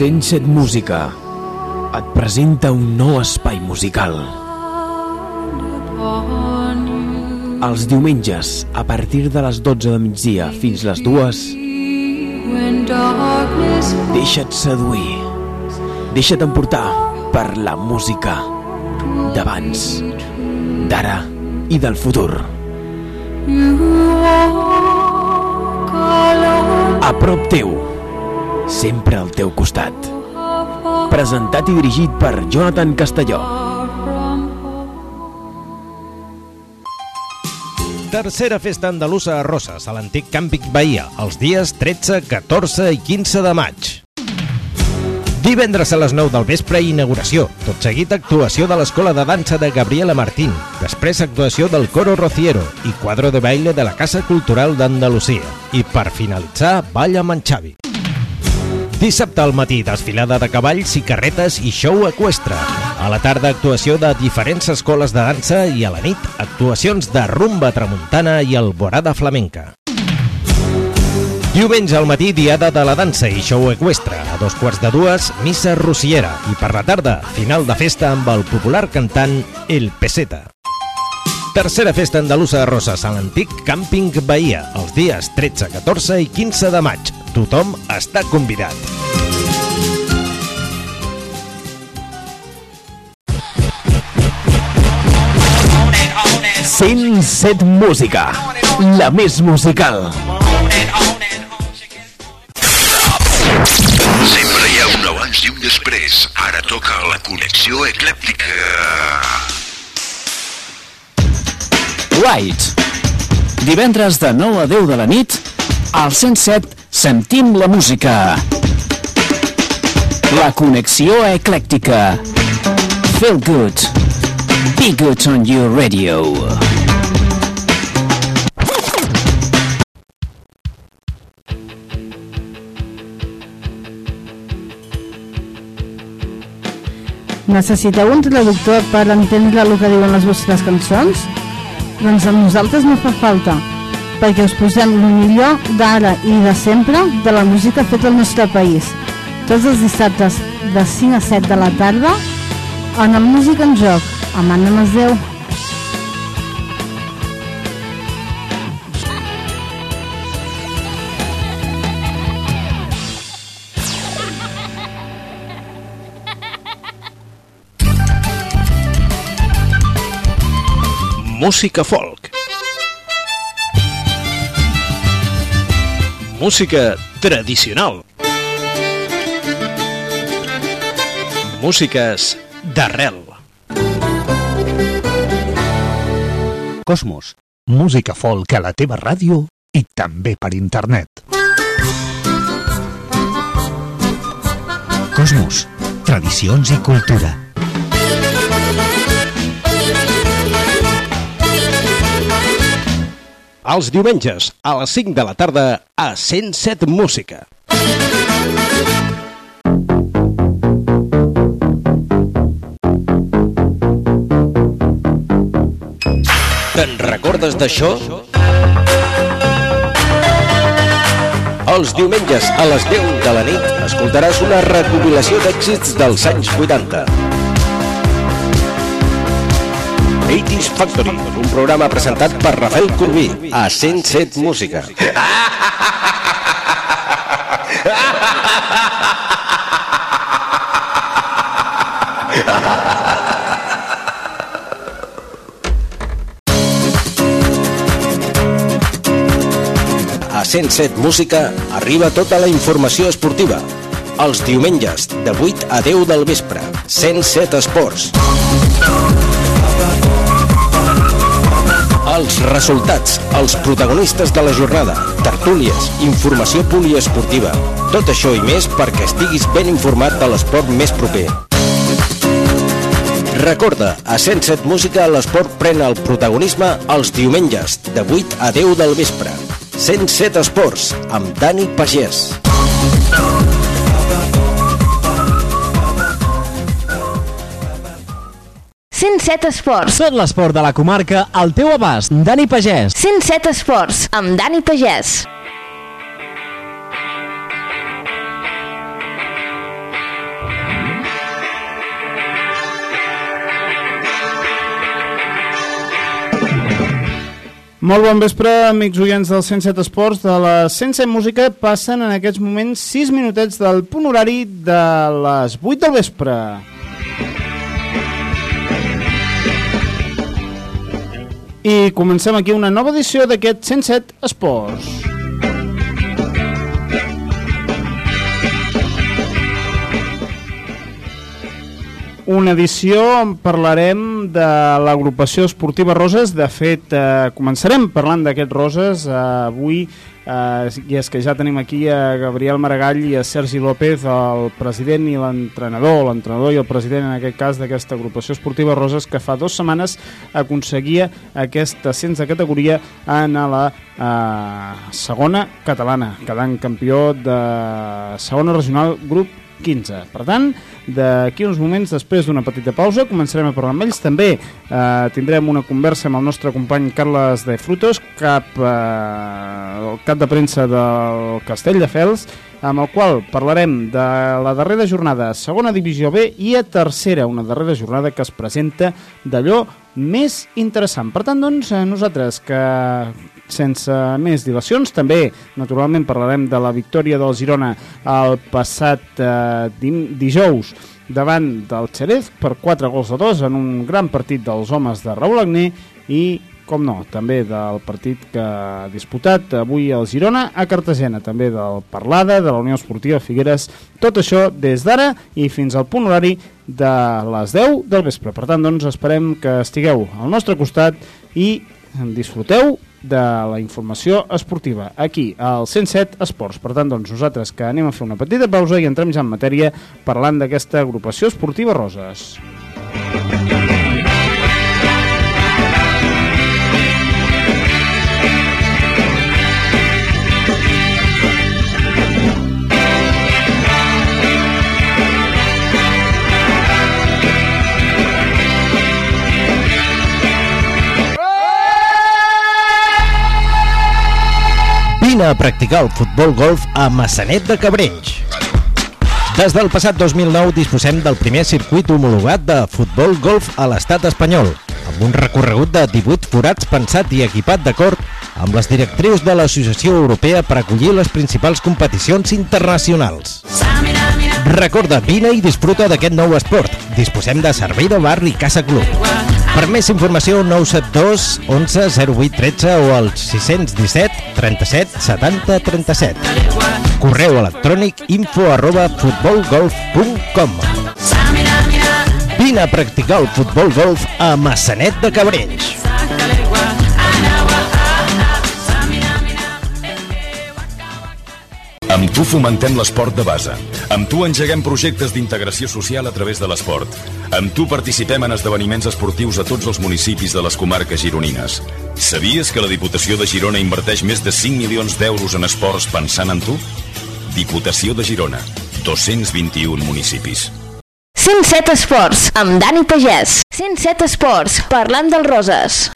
107 Música et presenta un nou espai musical. Els diumenges, a partir de les 12 de migdia fins les 2, when darkness deixa't seduir. Deixa't emportar per la música d'abans, d'ara i del futur. A prop teu, sempre al teu costat. Presentat i dirigit per Jonathan Castelló. Tercera festa andalusa a Roses, a l'antic Càmpic Bahia, els dies 13, 14 i 15 de maig. Divendres a les 9 del vespre, inauguració. Tot seguit, actuació de l'Escola de Dansa de Gabriela Martín. Després, actuació del Coro Rociero i quadro de baile de la Casa Cultural d'Andalusia. I per finalitzar, ball amb en Xavi. Dissabte al matí, desfilada de cavalls i carretes i show equestre. A la tarda, actuació de diferents escoles de dansa i a la nit, actuacions de rumba tramuntana i alborada flamenca. Diumenge al matí, diada de la dansa i show equestre. A dos quarts de dues, missa rociera. I per la tarda, final de festa amb el popular cantant El Peseta. Tercera festa andalusa de Roses a l'antic Càmping Bahia, els dies 13, 14 i 15 de maig. Tothom està convidat. Cent set Música, la més musical. Sempre hi ha un abans i un després. Ara toca la connexió eclèptica. Right. Divendres de 9 a 10 de la nit, al 107 sentim la música. La connexió eclèctica. Feel good. Be good on your radio. Necessiteu un traductor per entendre el que diuen les vostres cançons? Doncs a nosaltres no fa falta, perquè us posem el millor d'ara i de sempre de la música feta al nostre país. Tots els dissabtes de 5 a 7 de la tarda en el Música en Joc, amb Anna Masdeu. Música folk. Música tradicional. Músiques d'arrel. Cosmos, música folk a la teva ràdio i també per internet. Cosmos, tradicions i cultura. Els diumenges, a les 5 de la tarda, a 107 Música. Te'n recordes d'això? Els diumenges a les 10 de la nit escoltaràs una recopilació d'èxits dels anys 80. 80 Noise Factory, un programa presentat per Rafael Corbí a 107 Música. A 107 Música arriba tota la informació esportiva. Els diumenges, de 8 a 10 del vespre. 107 Esports. Els resultats, els protagonistes de la jornada, tertúlies, informació poliesportiva. Tot això i més perquè estiguis ben informat de l'esport més proper. Recorda, a 107 Música l'esport pren el protagonisme els diumenges, de 8 a 10 del vespre. 107 Esports, amb Dani Pagès. Set Esports. Tot l'esport de la comarca al teu abast. Dani Pagès. 107 Esports, amb Dani Pagès. Molt bon vespre, amics oients del 107 Esports. De la 107 Música passen en aquests moments 6 minutets del punt horari de les 8 del vespre. I comencem aquí una nova edició d'aquest 107 Esports. Una edició on parlarem de l'agrupació esportiva Roses. De fet, eh, començarem parlant d'aquest Roses eh, avui Uh, I és que ja tenim aquí a Gabriel Maragall i a Sergi López, el president i l'entrenador, l'entrenador i el president en aquest cas d'aquesta agrupació esportiva Roses que fa dues setmanes aconseguia aquest ascens de categoria en la uh, segona catalana, quedant campió de segona regional grup 15. Per tant, d'aquí uns moments, després d'una petita pausa, començarem a parlar amb ells. També eh, tindrem una conversa amb el nostre company Carles de Frutos, cap, eh, cap de premsa del Castell de Fels, amb el qual parlarem de la darrera jornada a segona divisió B i a tercera, una darrera jornada que es presenta d'allò més interessant. Per tant, doncs, nosaltres que sense més dilacions, també naturalment parlarem de la victòria del Girona el passat eh, dijous davant del Xerez per 4 gols a 2 en un gran partit dels homes de Raúl Agné i com no, també del partit que ha disputat avui el Girona a Cartagena, també del Parlada, de la Unió Esportiva Figueres, tot això des d'ara i fins al punt horari de les 10 del vespre. Per tant, doncs, esperem que estigueu al nostre costat i disfruteu de la informació esportiva aquí al 107 Esports. Per tant, doncs, nosaltres que anem a fer una petita pausa i entrem ja en matèria parlant d'aquesta agrupació esportiva Roses. Vine a practicar el futbol golf a Massanet de Cabrenys. Des del passat 2009 disposem del primer circuit homologat de futbol golf a l'estat espanyol, amb un recorregut de 18 forats pensat i equipat d'acord amb les directrius de l'Associació Europea per acollir les principals competicions internacionals. Recorda, vine i disfruta d'aquest nou esport. Disposem de servei de bar i casa club. Per més informació, 972 11 08 13 o al 617 37 70 37. Correu electrònic info arroba futbolgolf.com Vine a practicar el futbol golf a Massanet de Cabrenys. Amb tu fomentem l'esport de base. Amb tu engeguem projectes d'integració social a través de l'esport. Amb tu participem en esdeveniments esportius a tots els municipis de les comarques gironines. Sabies que la Diputació de Girona inverteix més de 5 milions d'euros en esports pensant en tu? Diputació de Girona. 221 municipis. 107 Esports, amb Dani Pagès. 107 Esports, parlant del Roses.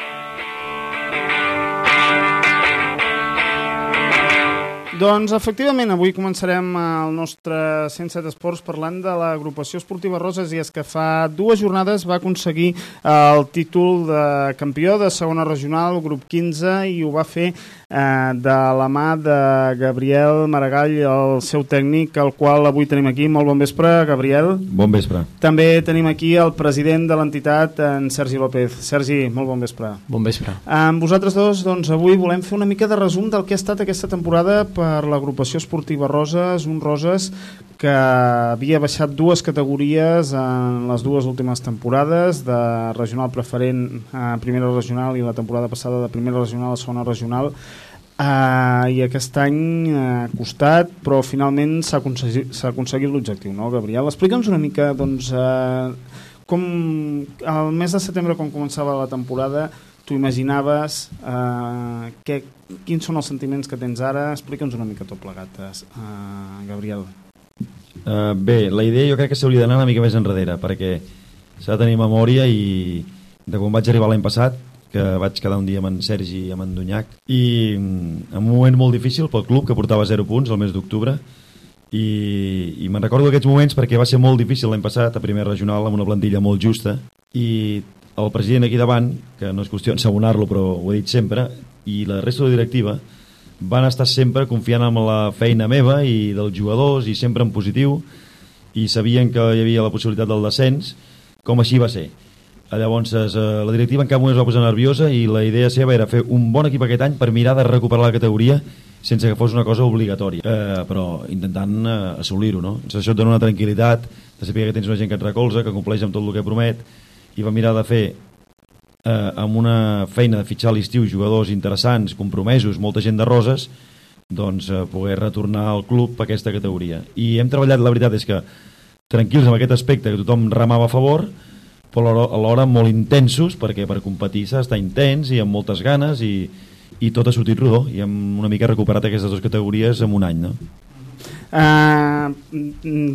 Doncs efectivament, avui començarem el nostre 107 Esports parlant de l'agrupació esportiva Roses i és que fa dues jornades va aconseguir el títol de campió de segona regional, grup 15, i ho va fer eh, de la mà de Gabriel Maragall, el seu tècnic, el qual avui tenim aquí. Molt bon vespre, Gabriel. Bon vespre. També tenim aquí el president de l'entitat, en Sergi López. Sergi, molt bon vespre. Bon vespre. Amb vosaltres dos, doncs, avui volem fer una mica de resum del que ha estat aquesta temporada per l'agrupació esportiva Roses, un Roses que havia baixat dues categories en les dues últimes temporades, de regional preferent a primera regional i la temporada passada de primera regional a segona regional, Uh, i aquest any ha costat però finalment s'ha aconseguit, aconseguit l'objectiu, no Gabriel? Explica'ns una mica doncs, uh, com el mes de setembre quan començava la temporada tu imaginaves uh, que, quins són els sentiments que tens ara? Explica'ns una mica tot plegat uh, Gabriel uh, bé, la idea jo crec que s'hauria d'anar una mica més enrere perquè s'ha de tenir memòria i de quan vaig arribar l'any passat que vaig quedar un dia amb en Sergi i amb en Dunyac i mm, en un moment molt difícil pel club que portava 0 punts el mes d'octubre i, i me'n recordo aquests moments perquè va ser molt difícil l'any passat a primer regional amb una plantilla molt justa i el president aquí davant, que no és qüestió ensabonar-lo però ho he dit sempre, i la resta de la directiva van estar sempre confiant en la feina meva i dels jugadors i sempre en positiu i sabien que hi havia la possibilitat del descens com així va ser Llavors, eh, la directiva en cap moment es va posar nerviosa i la idea seva era fer un bon equip aquest any per mirar de recuperar la categoria sense que fos una cosa obligatòria, eh, però intentant eh, assolir-ho, no? Això et dona una tranquil·litat, de saber que tens una gent que et recolza, que compleix amb tot el que promet, i va mirar de fer eh, amb una feina de fitxar a l'estiu jugadors interessants, compromesos, molta gent de roses, doncs eh, poder retornar al club a aquesta categoria. I hem treballat, la veritat és que tranquils amb aquest aspecte, que tothom remava a favor, però alhora molt intensos, perquè per competir s'ha d'estar intens i amb moltes ganes i, i tot ha sortit rodó i hem una mica recuperat aquestes dues categories en un any, no? Uh,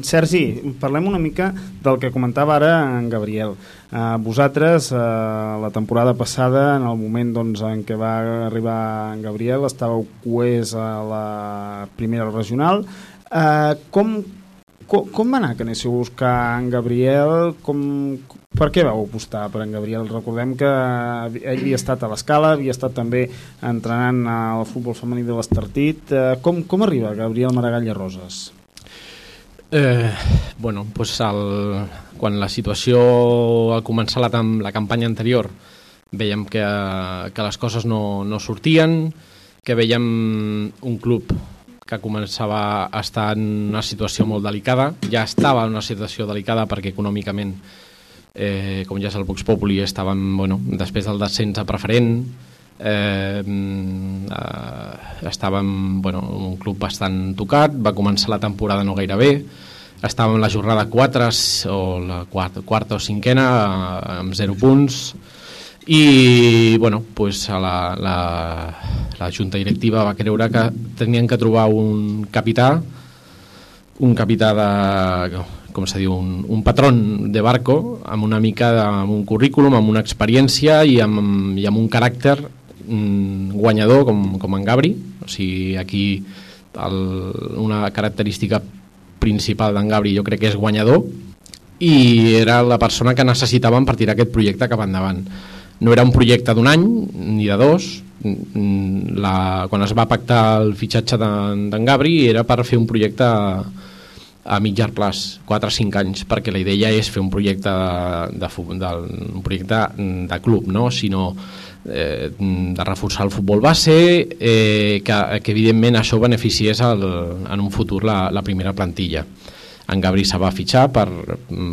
Sergi, parlem una mica del que comentava ara en Gabriel. Uh, vosaltres, uh, la temporada passada, en el moment doncs, en què va arribar en Gabriel, estàveu coers a la primera regional. Uh, com, com, com va anar que anéssiu a buscar en Gabriel? Com, per què vau apostar per en Gabriel? Recordem que ell havia estat a l'escala, havia estat també entrenant al futbol femení de l'Estartit. Com, com arriba Gabriel Maragall a Roses? Eh, bueno, pues el, quan la situació al començar la, la campanya anterior veiem que, que les coses no, no sortien, que veiem un club que començava a estar en una situació molt delicada, ja estava en una situació delicada perquè econòmicament eh, com ja és el Vox Populi, estàvem, bueno, després del descens a preferent, eh, eh, estàvem, bueno, un club bastant tocat, va començar la temporada no gaire bé, estàvem en la jornada 4 o la quarta, quarta o cinquena eh, amb 0 punts i bueno, pues a la, la, la junta directiva va creure que tenien que trobar un capità un capità de, com se diu, un, un patron de barco amb una mica de, amb un currículum, amb una experiència i amb, i amb un caràcter mm, guanyador com, com en Gabri. O sigui, aquí el, una característica principal d'en Gabri jo crec que és guanyador i era la persona que necessitàvem per tirar aquest projecte cap endavant. No era un projecte d'un any ni de dos, la, quan es va pactar el fitxatge d'en Gabri era per fer un projecte a mitjà plaç, 4 o 5 anys, perquè la idea és fer un projecte de, de, de, un projecte de club, no? sinó eh, de reforçar el futbol base, eh, que, que evidentment això beneficiés el, en un futur la, la primera plantilla. En Gabri se va fitxar per,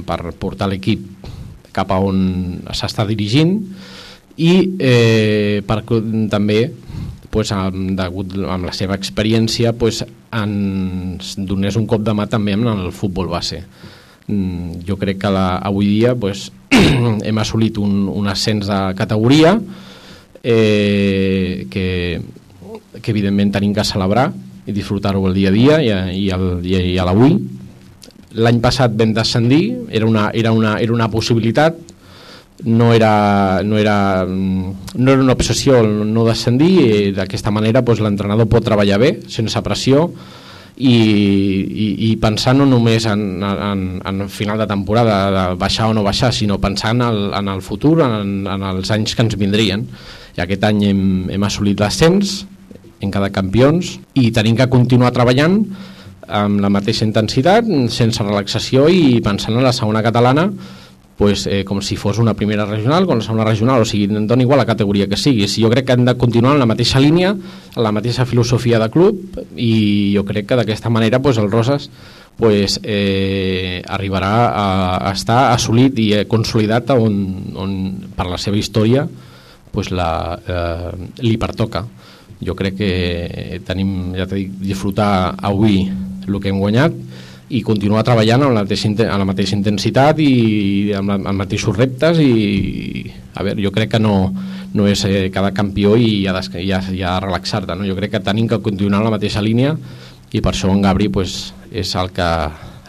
per portar l'equip cap a on s'està dirigint i eh, per, també pues, amb, degut amb la seva experiència pues, ens donés un cop de mà també en el futbol base. Mm, jo crec que la, avui dia pues, hem assolit un, un ascens de categoria eh, que, que evidentment tenim que celebrar i disfrutar-ho el dia a dia i, i, el, i, i a l'avui. L'any passat vam descendir, era una, era, una, era una possibilitat, no era, no era, no era una obsessió no descendir i d'aquesta manera doncs, l'entrenador pot treballar bé, sense pressió i, i, i pensar no només en, en, en final de temporada de baixar o no baixar, sinó pensar en el, en el futur, en, en els anys que ens vindrien. I aquest any hem, hem assolit l'ascens hem quedat campions i tenim que continuar treballant amb la mateixa intensitat, sense relaxació i pensant en la segona catalana pues, eh, com si fos una primera regional, com la segona regional, o sigui, dona igual la categoria que sigui. Si jo crec que hem de continuar en la mateixa línia, en la mateixa filosofia de club, i jo crec que d'aquesta manera pues, el Roses pues, eh, arribarà a, a estar assolit i eh, consolidat on, on per la seva història pues, la, eh, li pertoca. Jo crec que tenim, ja t'he dit, disfrutar avui el que hem guanyat i continuar treballant amb la mateixa, amb la mateixa intensitat i amb, la, amb mateixos reptes i a veure, jo crec que no, no és eh, cada campió i ja, des, ja, ja relaxar-te no? jo crec que tenim que continuar en la mateixa línia i per això en Gabri pues, és el que,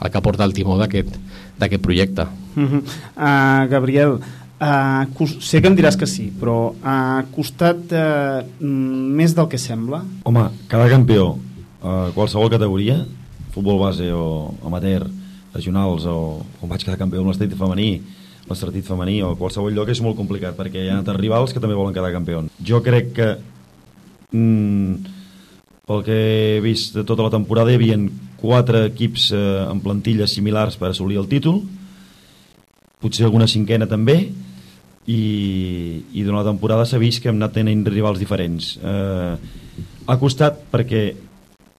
el que porta el timó d'aquest d'aquest projecte Uh -huh. uh, Gabriel, uh, sé que em diràs que sí, però ha costat uh, més del que sembla? Home, cada campió, a qualsevol categoria, futbol base o amateur, regionals o com vaig quedar campió amb l'estat femení, l'estartit femení o qualsevol lloc és molt complicat perquè hi ha altres rivals que també volen quedar campions. Jo crec que mm, pel que he vist de tota la temporada hi havia quatre equips eh, amb plantilles similars per assolir el títol potser alguna cinquena també i, i durant la temporada s'ha vist que hem anat tenint rivals diferents eh, ha costat perquè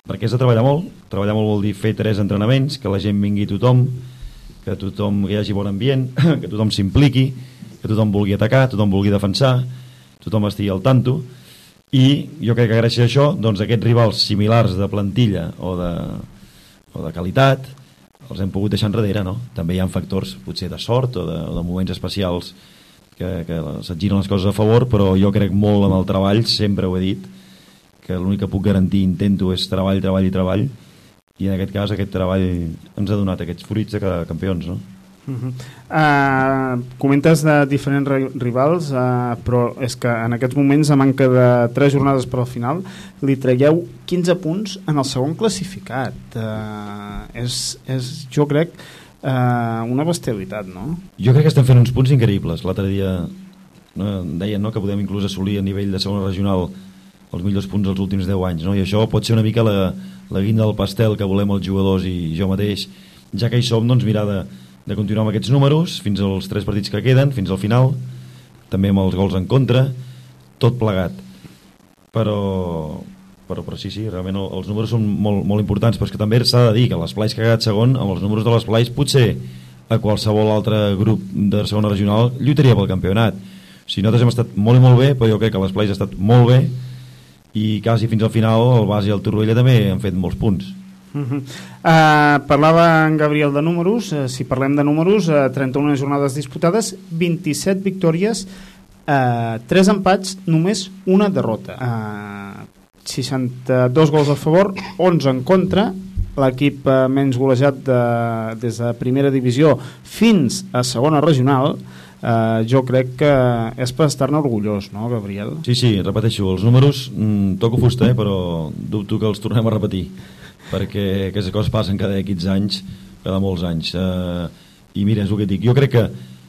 perquè és de treballar molt treballar molt vol dir fer tres entrenaments que la gent vingui tothom que tothom que hi hagi bon ambient que tothom s'impliqui que tothom vulgui atacar, tothom vulgui defensar tothom estigui al tanto i jo crec que gràcies a això doncs aquests rivals similars de plantilla o de, o de qualitat els hem pogut deixar enrere, no? També hi ha factors potser de sort o de, o de moments especials que, que se't giren les coses a favor, però jo crec molt en el treball, sempre ho he dit, que l'únic que puc garantir, intento, és treball, treball i treball, i en aquest cas aquest treball ens ha donat aquests fruits de cada campions, no? Uh -huh. uh, comentes de diferents ri- rivals uh, però és que en aquests moments a manca de 3 jornades per al final li traieu 15 punts en el segon classificat uh, és, és jo crec uh, una bestialitat no? Jo crec que estem fent uns punts increïbles. L'altre dia no, deien no, que podem inclús assolir a nivell de segona regional els millors punts dels últims 10 anys, no? i això pot ser una mica la, la guinda del pastel que volem els jugadors i jo mateix, ja que hi som, doncs mirar de, de continuar amb aquests números fins als tres partits que queden, fins al final, també amb els gols en contra, tot plegat. Però, però, però sí, sí, realment el, els números són molt, molt importants, però que també s'ha de dir que l'Esplais que ha quedat segon, amb els números de l'Esplais, potser a qualsevol altre grup de segona regional lluitaria pel campionat. Si nosaltres hem estat molt i molt bé, però jo crec que l'Esplais ha estat molt bé i quasi fins al final el Bas i el Torroella també han fet molts punts. Uh -huh. uh, parlava en Gabriel de números uh, si parlem de números, uh, 31 jornades disputades 27 victòries uh, 3 empats només una derrota uh, 62 gols a favor 11 en contra l'equip uh, menys golejat de, des de primera divisió fins a segona regional uh, jo crec que és per estar-ne orgullós, no, Gabriel? Sí, sí, repeteixo, els números mm, toco fusta, eh, però dubto que els tornem a repetir perquè aquestes coses passen cada X anys cada molts anys eh, i mira, és el que dic, jo crec que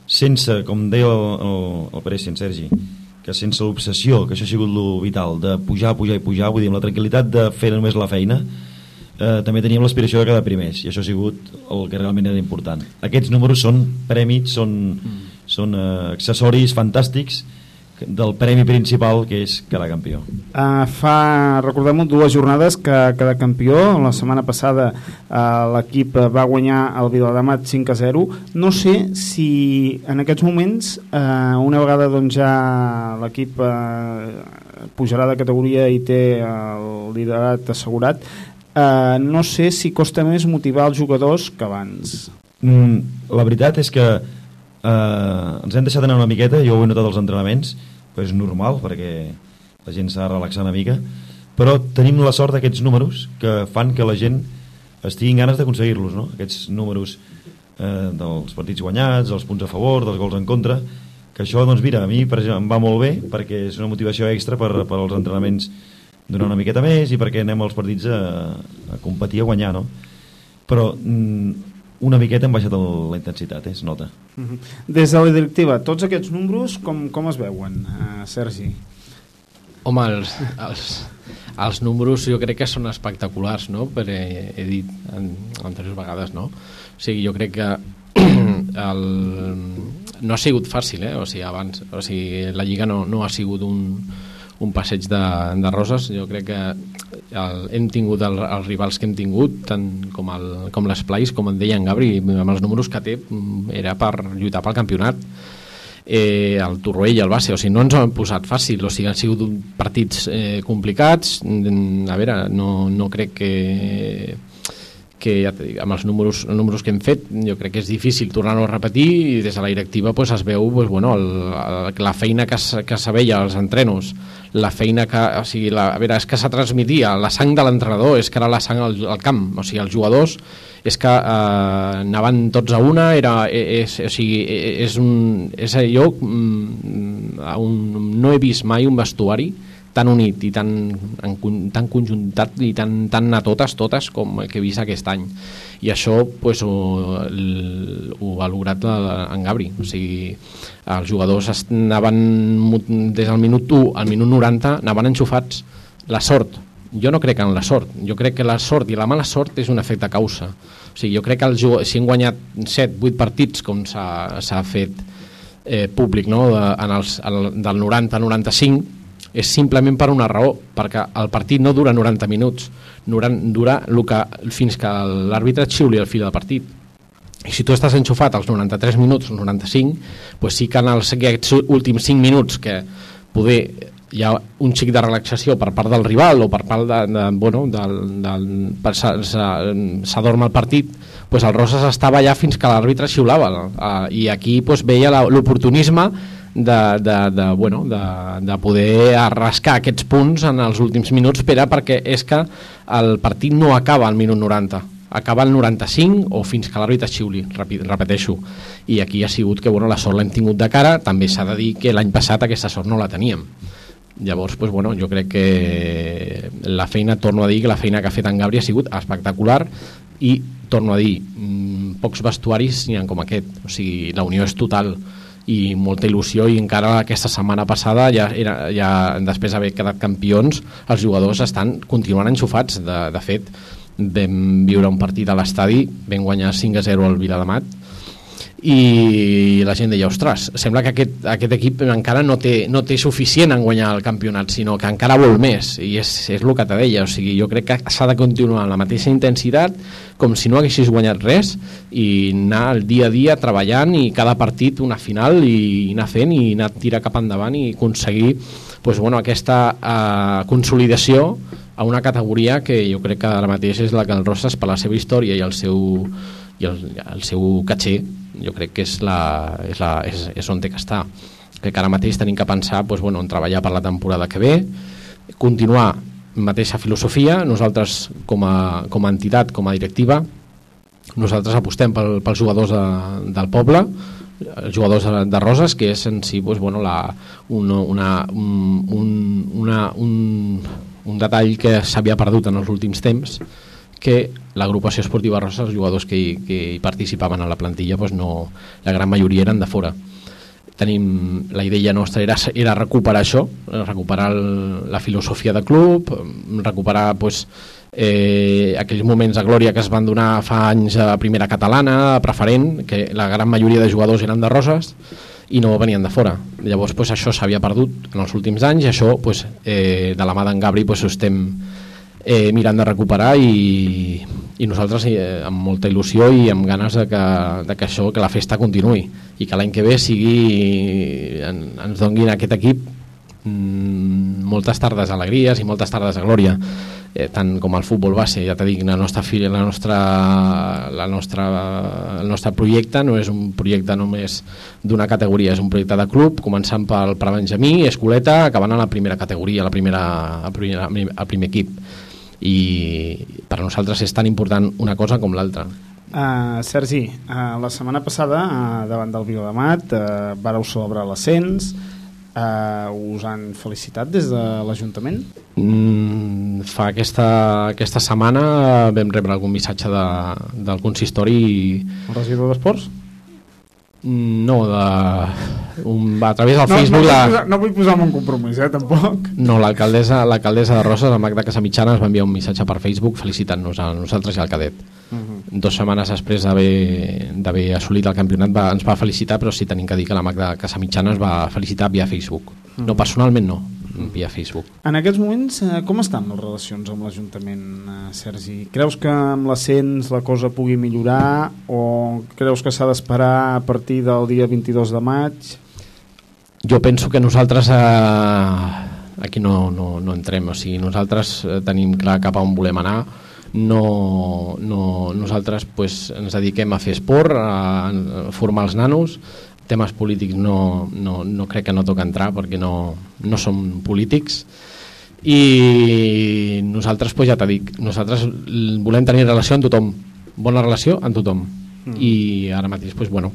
sense, com deia el, el, el Pérez en Sergi que sense l'obsessió, que això ha sigut lo vital de pujar, pujar i pujar, vull dir, amb la tranquil·litat de fer només la feina eh, també teníem l'aspiració de quedar primers i això ha sigut el que realment era important. Aquests números són prèmits són, mm. són eh, accessoris fantàstics del premi principal que és quedar campió. Uh, fa, recordem dues jornades que cada campió, la setmana passada uh, l'equip va guanyar el Viladamat 5 a 0 no sé si en aquests moments uh, una vegada doncs ja l'equip uh, pujarà de categoria i té el liderat assegurat uh, no sé si costa més motivar els jugadors que abans mm, la veritat és que eh, ens hem deixat anar una miqueta jo ho he notat als entrenaments però és normal perquè la gent s'ha de relaxar una mica però tenim la sort d'aquests números que fan que la gent estigui ganes d'aconseguir-los no? aquests números eh, dels partits guanyats, els punts a favor, dels gols en contra que això, doncs mira, a mi per exemple, em va molt bé perquè és una motivació extra per, per als entrenaments donar una miqueta més i perquè anem als partits a, a competir, a guanyar, no? Però mm, una miqueta hem baixat el, la intensitat, eh, es nota. Mhm. Des de la directiva, tots aquests números com, com es veuen, uh, Sergi? Home, els, els, els números jo crec que són espectaculars, no? Però he, he dit en, anteriors vegades, no? O sigui, jo crec que el, no ha sigut fàcil, eh? O sigui, abans, o sigui, la Lliga no, no ha sigut un, un passeig de, de roses. Jo crec que el, hem tingut el, els rivals que hem tingut, tant com, el, com l'Esplais, com en deia en Gabri, amb els números que té, mm, era per lluitar pel campionat eh, el Torroell i el Base, o sigui, no ens han posat fàcil, o sigui, han sigut partits eh, complicats, a veure, no, no crec que que ja dic, amb els números, els números que hem fet jo crec que és difícil tornar-ho a repetir i des de la directiva pues, es veu pues, bueno, el, el, la feina que, que se veia als entrenos la feina que, o sigui, la, a veure, és que se transmitia la sang de l'entrenador, és que era la sang al, al camp, o sigui, els jugadors és que eh, anaven tots a una era, és, o sigui, és, un, és allò mm, un, no he vist mai un vestuari tan unit i tan, en, tan conjuntat i tan, tan a totes, totes com el que he vist aquest any. I això pues, ho, ho ha lograt en Gabri. O sigui, els jugadors anaven des del minut 1 al minut 90 anaven enxufats. La sort, jo no crec en la sort. Jo crec que la sort i la mala sort és un efecte causa. O sigui, jo crec que el, si han guanyat 7-8 partits com s'ha fet eh, públic no? en els, el, del 90 al 95 és simplement per una raó, perquè el partit no dura 90 minuts, dura, dura el que, fins que l'àrbitre xiuli el fil del partit. I si tu estàs enxufat als 93 minuts, 95, pues sí que en els aquests últims 5 minuts que poder hi ha un xic de relaxació per part del rival o per part de, de bueno, del, del, per s'adorma el partit pues el Roses estava allà fins que l'àrbitre xiulava uh, i aquí pues, veia l'oportunisme de, de, de, bueno, de, de poder arrascar aquests punts en els últims minuts per perquè és que el partit no acaba al minut 90 acaba al 95 o fins que l'àrbitre xiuli, repeteixo. I aquí ha sigut que bueno, la sort l'hem tingut de cara, també s'ha de dir que l'any passat aquesta sort no la teníem. Llavors, pues, bueno, jo crec que la feina, torno a dir, que la feina que ha fet en Gabri ha sigut espectacular i, torno a dir, mmm, pocs vestuaris n'hi ha com aquest. O sigui, la unió és total i molta il·lusió i encara aquesta setmana passada ja, era, ja després d'haver quedat campions els jugadors estan continuant enxufats. De, de fet vam viure un partit a l'estadi vam guanyar 5 a 0 al Viladamat i la gent deia, ostres, sembla que aquest, aquest equip encara no té, no té suficient en guanyar el campionat, sinó que encara vol més. I és, és el que te deia, o sigui, jo crec que s'ha de continuar amb la mateixa intensitat com si no haguessis guanyat res i anar el dia a dia treballant i cada partit una final i anar fent i anar tirar cap endavant i aconseguir pues, bueno, aquesta eh, consolidació a una categoria que jo crec que ara mateix és la que el Roses per la seva història i el seu, i el, el seu caché jo crec que és, la, és, la, és, és on té que estar. Que ara mateix tenim que pensar doncs, bueno, en treballar per la temporada que ve continuar mateixa filosofia. Nosaltres com a, com a entitat, com a directiva nosaltres apostem pel, pels jugadors de, del poble els jugadors de, de Roses que és en si doncs, bueno, la, un, una, un, un, una, un, un detall que s'havia perdut en els últims temps que l'agrupació esportiva Rosa, els jugadors que hi, que hi participaven a la plantilla, doncs no, la gran majoria eren de fora. Tenim, la idea nostra era, era recuperar això, recuperar el, la filosofia de club, recuperar doncs, eh, aquells moments de glòria que es van donar fa anys a primera catalana, a preferent, que la gran majoria de jugadors eren de Roses, i no venien de fora. Llavors pues, això s'havia perdut en els últims anys i això pues, eh, de la mà d'en Gabri pues, ho estem, eh, mirant de recuperar i, i nosaltres eh, amb molta il·lusió i amb ganes de que, de que això, que la festa continuï i que l'any que ve sigui en, ens donguin aquest equip mm, moltes tardes d'alegries i moltes tardes de glòria eh, tant com el futbol base, ja t'he dit, la nostra, la nostra, la nostra, el nostre projecte no és un projecte només d'una categoria, és un projecte de club, començant pel prebenjamí, escoleta, acabant a la primera categoria, a la primera, a primera, al primer equip i per nosaltres és tan important una cosa com l'altra Uh, Sergi, uh, la setmana passada, uh, davant del Vilademat, uh, vareu celebrar l'ascens. Uh, us han felicitat des de l'Ajuntament? Mm, fa aquesta, aquesta setmana vam rebre algun missatge de, del consistori El regidor d'Esports? No, de, un, a través del no, Facebook no, la, vull posar, no vull posar-me un compromís, eh, tampoc. No, l'alcaldessa l'alcaldessa de Roses, la Magda Casamitjana, ens va enviar un missatge per Facebook felicitant-nos a nosaltres i al cadet. Uh -huh. Dos setmanes després d'haver assolit el campionat va, ens va felicitar, però sí tenim que dir que la Magda Casamitjana ens va felicitar via Facebook. Mhm. No personalment, no, via Facebook. En aquests moments, eh, com estan les relacions amb l'Ajuntament, eh, Sergi? Creus que amb l'ascens la cosa pugui millorar o creus que s'ha d'esperar a partir del dia 22 de maig? Jo penso que nosaltres eh, aquí no, no, no entrem, o sigui, nosaltres eh, tenim clar cap a on volem anar, no, no, nosaltres pues, ens dediquem a fer esport, a, a formar els nanos, temes polítics no, no, no crec que no toca entrar perquè no, no som polítics. I nosaltres, pues, ja t'he dit, nosaltres volem tenir relació amb tothom, bona relació amb tothom. Mm. i ara mateix, pues, bueno,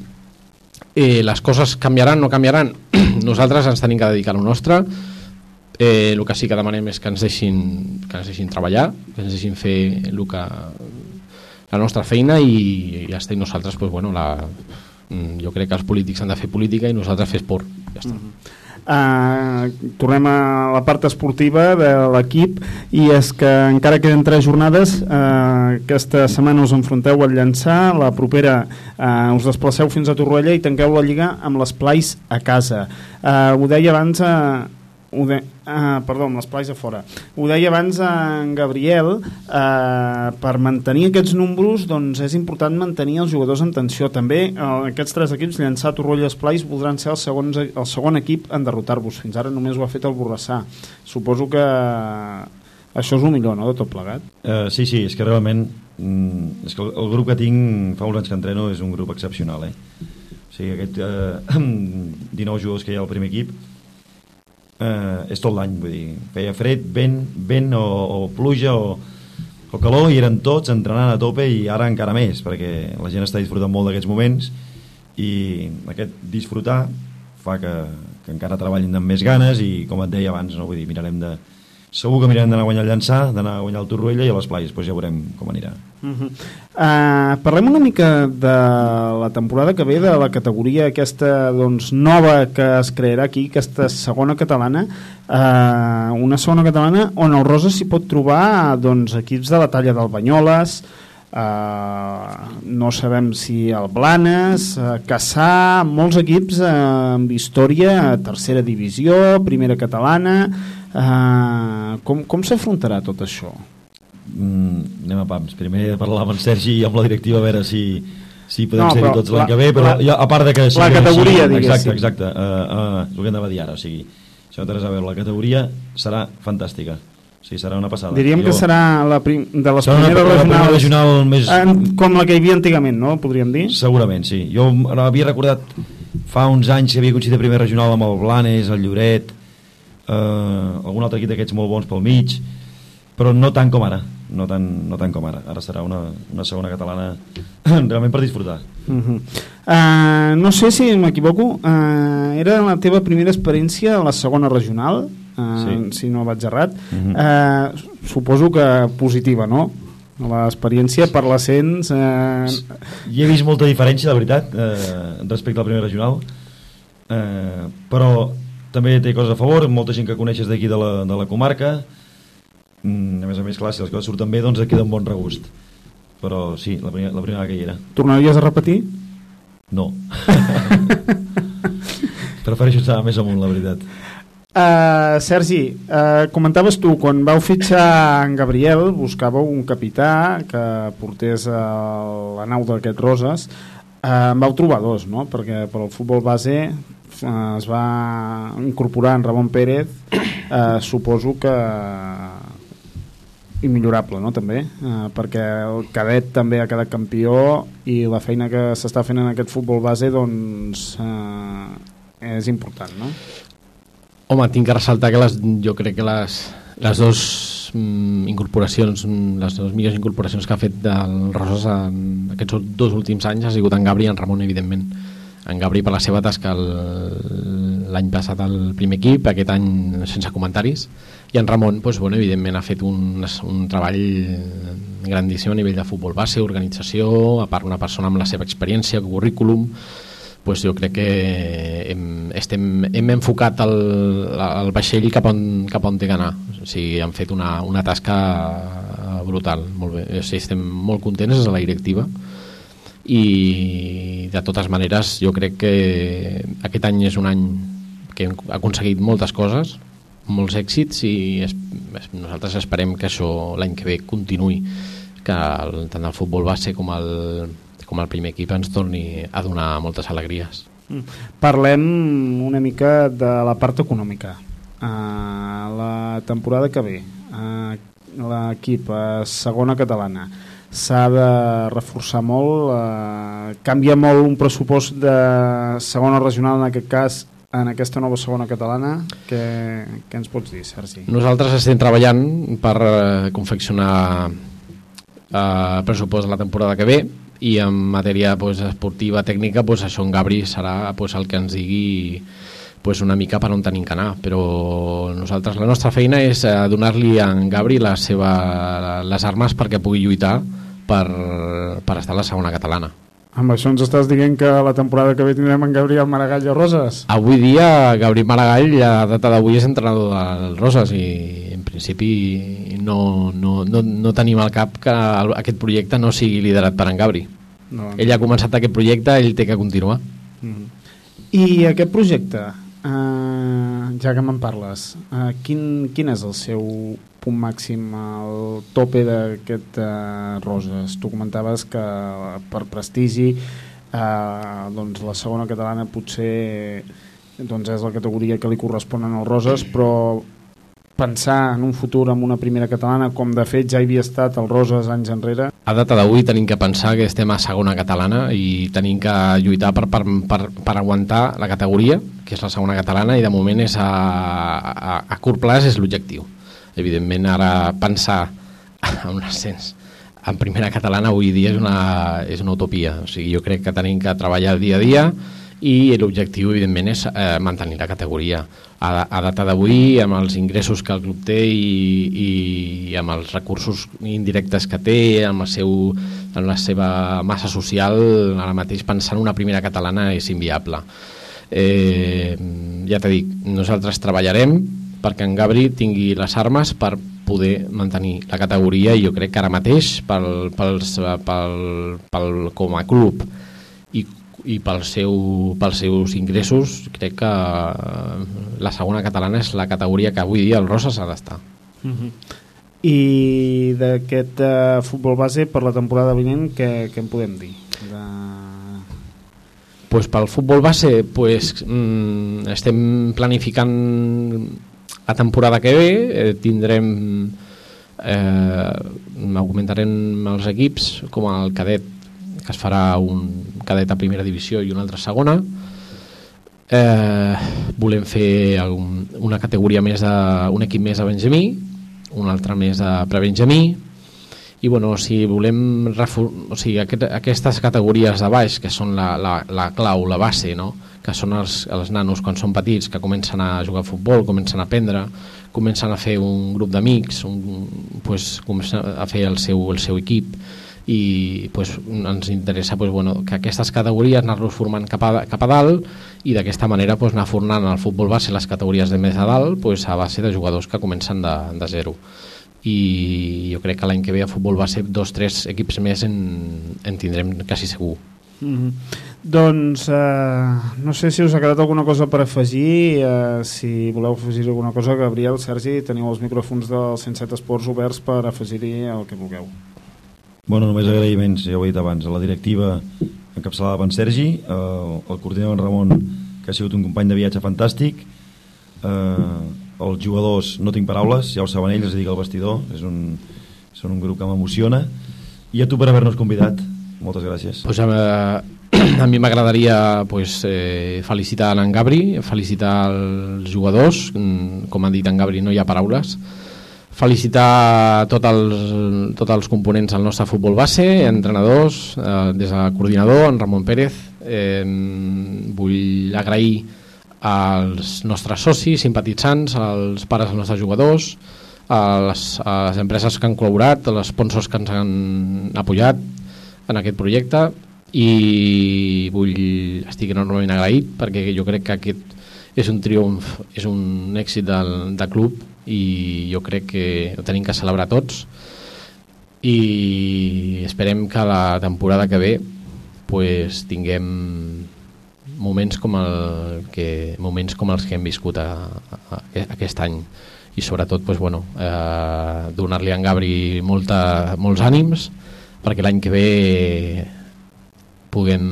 eh, les coses canviaran, no canviaran? Nosaltres ens tenim que dedicar a lo nostre. Eh, el que sí que demanem és que ens deixin, que ens deixin treballar que ens deixin fer el que, la nostra feina i, i i nosaltres pues, bueno, la, jo crec que els polítics han de fer política i nosaltres fer esport ja està. Uh, tornem a la part esportiva de l'equip i és que encara queden tres jornades. Uh, aquesta setmana us enfronteu al llançar la propera uh, us desplaceu fins a Torroella i tanqueu la lliga amb les plais a casa. Uh, ho deia abans uh, ho de... ah, perdó, amb les a fora. Ho deia abans en Gabriel eh, per mantenir aquests números doncs és important mantenir els jugadors en tensió. També eh, aquests tres equips llançar Torroella i Esplais voldran ser els segons, el segon equip en derrotar-vos. Fins ara només ho ha fet el Borrassà. Suposo que això és el millor no, de tot plegat? Uh, sí, sí, és que realment mm, és que el, el grup que tinc fa uns anys que entreno és un grup excepcional eh? o sigui, aquest uh, 19 jugadors que hi ha al primer equip uh, és tot l'any vull dir, feia fred, vent, vent o, o pluja o, o calor i eren tots entrenant a tope i ara encara més perquè la gent està disfrutant molt d'aquests moments i aquest disfrutar fa que, que encara treballin amb més ganes i com et deia abans, no? vull dir, mirarem de, segur que mirarem d'anar a guanyar el llançar, d'anar a guanyar el Torroella i a les plaies, doncs ja veurem com anirà. Uh -huh. uh, parlem una mica de la temporada que ve de la categoria aquesta doncs, nova que es crearà aquí aquesta segona catalana uh, una segona catalana on el Rosa s'hi pot trobar doncs, equips de la talla del Banyoles uh, no sabem si el Blanes uh, Cassà, molts equips uh, amb història a tercera divisió, primera catalana uh, com, com s'afrontarà tot això? Mm, anem a pams. Primer de parlar amb en Sergi i amb la directiva a veure si, si podem No, ser-hi tots l'any la- que ve, però la- ja, a part de que... la categoria, Exacte, diguéssim. exacte. Uh, uh, és el que anava a dir ara, o sigui, això no té res a veure, la categoria serà fantàstica. Sigui, serà una passada. Diríem que serà la prim, de les Serà una- primeres la primera regionals, regional més- en, com la que hi havia antigament, no? Podríem dir? Segurament, sí. Jo havia recordat fa uns anys que havia coincidit de primer regional amb el Blanes, el Lloret, eh, algun altre equip d'aquests molt bons pel mig, però no tant com ara. No tant, no tant com ara. Ara serà una, una segona catalana realment per disfrutar. Uh -huh. uh, no sé si m'equivoco, uh, era la teva primera experiència a la segona regional, uh, Sí. si no vaig errat. Mhm. uh, suposo que positiva, no? L'experiència per l'ascens... Uh, I he vist molta diferència, de veritat, eh, respecte al primer regional, eh, però també té coses a favor, molta gent que coneixes d'aquí de, la, de la comarca, mm, a més a més, clar, si les coses surten bé, doncs et queda un bon regust. Però sí, la primera, la primera que hi era. tornaries a repetir? No. Prefereixo estar més amunt, la veritat. Uh, Sergi, uh, comentaves tu, quan vau fitxar en Gabriel, buscàveu un capità que portés uh, la nau d'aquests Roses, uh, en vau trobar dos, no? Perquè per al futbol base uh, es va incorporar en Ramon Pérez, uh, suposo que immillorable, no? També, uh, perquè el cadet també ha quedat campió i la feina que s'està fent en aquest futbol base, doncs, uh, és important, no? Home, tinc que ressaltar que les, jo crec que les, les dos mm, incorporacions, mm, les, les millors incorporacions que ha fet del Roses en aquests dos últims anys ha sigut en Gabri i en Ramon, evidentment. En Gabri per la seva tasca el- l'any passat al primer equip, aquest any sense comentaris, i en Ramon, doncs, bueno, evidentment, ha fet un, un treball grandíssim a nivell de futbol base, organització, a part una persona amb la seva experiència, currículum, pues jo crec que hem, estem, hem enfocat el, el vaixell cap on, cap on té que anar. O sigui, han fet una, una tasca brutal. Molt bé. O sigui, estem molt contents des de la directiva i de totes maneres jo crec que aquest any és un any que hem aconseguit moltes coses molts èxits i es, nosaltres esperem que això l'any que ve continuï que el, tant el futbol base com el, com el primer equip ens torni a donar moltes alegries Mm. Parlem una mica de la part econòmica. Uh, la temporada que ve, uh, l'equip a segona catalana s'ha de reforçar molt, uh, canvia molt un pressupost de segona regional en aquest cas en aquesta nova segona catalana què, què ens pots dir, Sergi? Nosaltres estem treballant per eh, confeccionar eh, pressupost de la temporada que ve i en matèria pues, esportiva, tècnica, pues, això en Gabri serà pues, el que ens digui pues, una mica per on tenim que anar. Però nosaltres, la nostra feina és eh, donar-li a en Gabri la seva, les armes perquè pugui lluitar per, per estar a la segona catalana Amb això ens estàs dient que la temporada que ve tindrem en Gabriel Maragall a Roses? Avui dia Gabriel Maragall a data d'avui és entrenador del Roses i en principi no, no, no, no tenim al cap que aquest projecte no sigui liderat per en Gabri. No. Ell ha començat aquest projecte, ell té que continuar. Mm. I aquest projecte, uh, ja que me'n parles, uh, quin, quin és el seu punt màxim, el tope d'aquest uh, Roses? Tu comentaves que per prestigi uh, doncs la segona catalana potser doncs és la categoria que li corresponen als Roses, però pensar en un futur amb una primera catalana com de fet ja hi havia estat el Roses anys enrere A data d'avui tenim que pensar que estem a segona catalana i tenim que lluitar per, per, per, per aguantar la categoria, que és la segona catalana, i de moment és a, a, a curt plaç és l'objectiu. Evidentment, ara pensar en un ascens en primera catalana avui dia és una, és una utopia. O sigui, jo crec que tenim que treballar dia a dia i l'objectiu, evidentment, és eh, mantenir la categoria. A, a data d'avui, amb els ingressos que el club té i, i amb els recursos indirectes que té, amb, el seu, amb la seva massa social, ara mateix pensar en una primera catalana és inviable. Eh, ja t'he dit, nosaltres treballarem perquè en Gabri tingui les armes per poder mantenir la categoria i jo crec que ara mateix pel, pels, pel, pel, com a club i, i pel seu, pels seus ingressos crec que eh, la segona catalana és la categoria que avui dia el Roses ha d'estar Uh -huh. I d'aquest uh, futbol base per la temporada vinent què, què en podem dir? De... pues pel futbol base pues, mm, estem planificant la temporada que ve eh, tindrem eh, augmentarem els equips com el cadet que es farà un cadet a primera divisió i un altre a segona eh, volem fer algun, una categoria més de, un equip més a Benjamí un altre més a prebenjamí i bueno, si volem o sigui, aquest, aquestes categories de baix que són la, la, la clau, la base no? Que són els, els nanos quan són petits que comencen a jugar a futbol, comencen a aprendre comencen a fer un grup d'amics pues, comencen a fer el seu, el seu equip i pues, ens interessa pues, bueno, que aquestes categories anar-los formant cap a, cap a dalt i d'aquesta manera pues, anar formant el futbol base les categories de més a dalt pues, a base de jugadors que comencen de, de zero. I jo crec que l'any que ve a futbol va ser dos, tres equips més en, en tindrem quasi segur Mm -hmm. Doncs eh, no sé si us ha quedat alguna cosa per afegir eh, si voleu afegir alguna cosa Gabriel, Sergi, teniu els micròfons del 107 Esports oberts per afegir-hi el que vulgueu Bueno, només agraïments, ja ho he dit abans, a la directiva encapçalada per en Sergi, eh, el coordinador en Ramon, que ha sigut un company de viatge fantàstic, eh, els jugadors, no tinc paraules, ja ho saben ells, es dic al vestidor, és un, són un grup que m'emociona, i a tu per haver-nos convidat, moltes gràcies. pues, a, a mi m'agradaria pues, eh, felicitar en Gabri felicitar els jugadors mm, com han dit en Gabri no hi ha paraules felicitar tots els, tots els components del nostre futbol base, entrenadors, eh, des del coordinador, en Ramon Pérez. Eh, vull agrair als nostres socis, simpatitzants, als pares dels nostres jugadors, a les, a les empreses que han col·laborat, a les sponsors que ens han apoyat en aquest projecte i vull, estic enormement agraït perquè jo crec que aquest és un triomf, és un èxit del, del club i jo crec que ho tenim que celebrar tots i esperem que la temporada que ve pues, tinguem moments com, el que, moments com els que hem viscut a, a, a aquest any. I sobretot pues, bueno, eh, donar-li a en Gabri molta, molts ànims perquè l'any que ve puguem,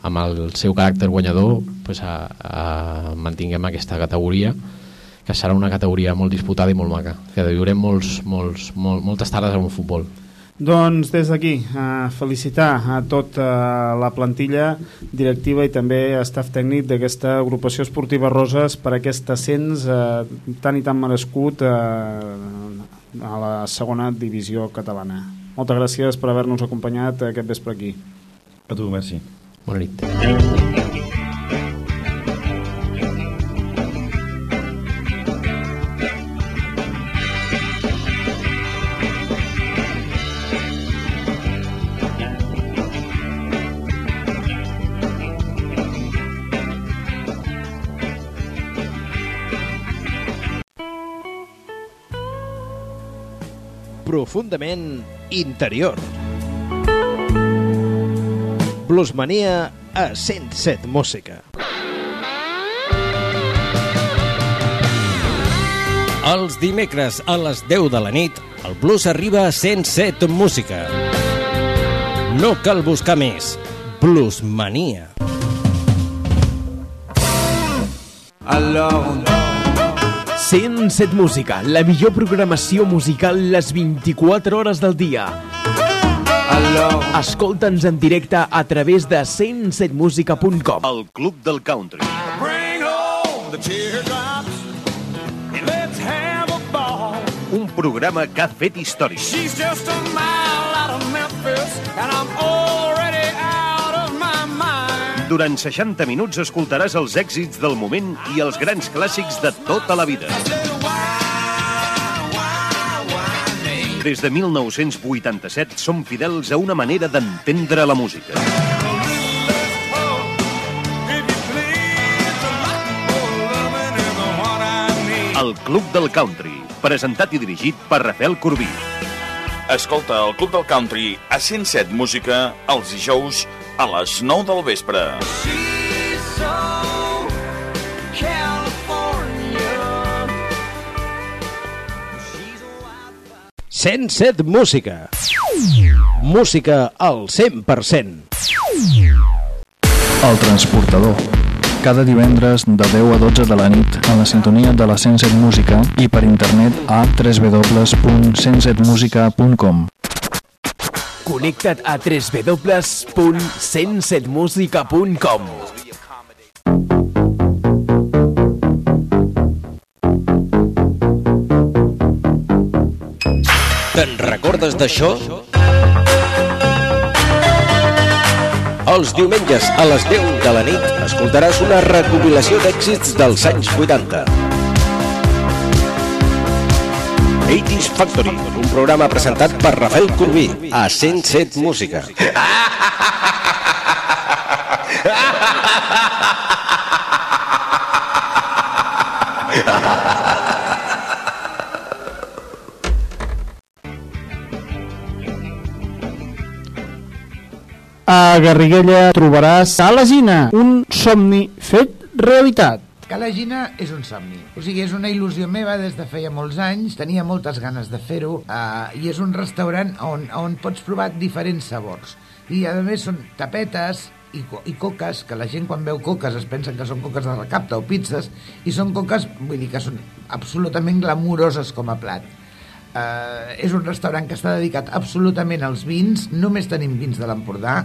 amb el seu caràcter guanyador, pues, a, a mantinguem aquesta categoria que serà una categoria molt disputada i molt maca, que viurem molts, molts, molt, moltes tardes en un futbol. Doncs des d'aquí, eh, felicitar a tota la plantilla directiva i també staff tècnic d'aquesta agrupació esportiva Roses per aquest ascens eh, tan i tan merescut eh, a la segona divisió catalana. Moltes gràcies per haver-nos acompanyat aquest vespre aquí. A tu, merci. Bona nit. Profundament interior. Bluesmania a 107 Música. Els dimecres a les 10 de la nit, el blues arriba a 107 Música. No cal buscar més. Bluesmania. Alone. 107 Música, la millor programació musical les 24 hores del dia. Escolta'ns en directe a través de 107musica.com. El Club del Country. Bring home the teardrops and let's have a ball. Un programa que ha fet història. She's just a mile out of Memphis and I'm already Durant 60 minuts escoltaràs els èxits del moment i els grans clàssics de tota la vida. Des de 1987 som fidels a una manera d'entendre la música. El Club del Country, presentat i dirigit per Rafael Corbí. Escolta el Club del Country a 107 Música els dijous a les 9 del vespre. California. 107 Música. Música al 100%. El Transportador. Cada divendres de 10 a 12 de la nit a la sintonia de la 107 Música i per internet a www.107musica.com Connecta't a www.107musica.com Te'n recordes d'això? Els diumenges a les 10 de la nit escoltaràs una recopilació d'èxits dels anys 80. 80's Factory, un programa presentat per Rafael Corbí a 107 Música. A Garriguella trobaràs a la Gina, un somni fet realitat. Calagina és un somni, o sigui, és una il·lusió meva des de feia molts anys, tenia moltes ganes de fer-ho, eh, i és un restaurant on, on pots provar diferents sabors. I a més són tapetes i, co i coques, que la gent quan veu coques es pensa que són coques de recapta o pizzas, i són coques, vull dir que són absolutament glamuroses com a plat. Uh, és un restaurant que està dedicat absolutament als vins, només tenim vins de l'Empordà,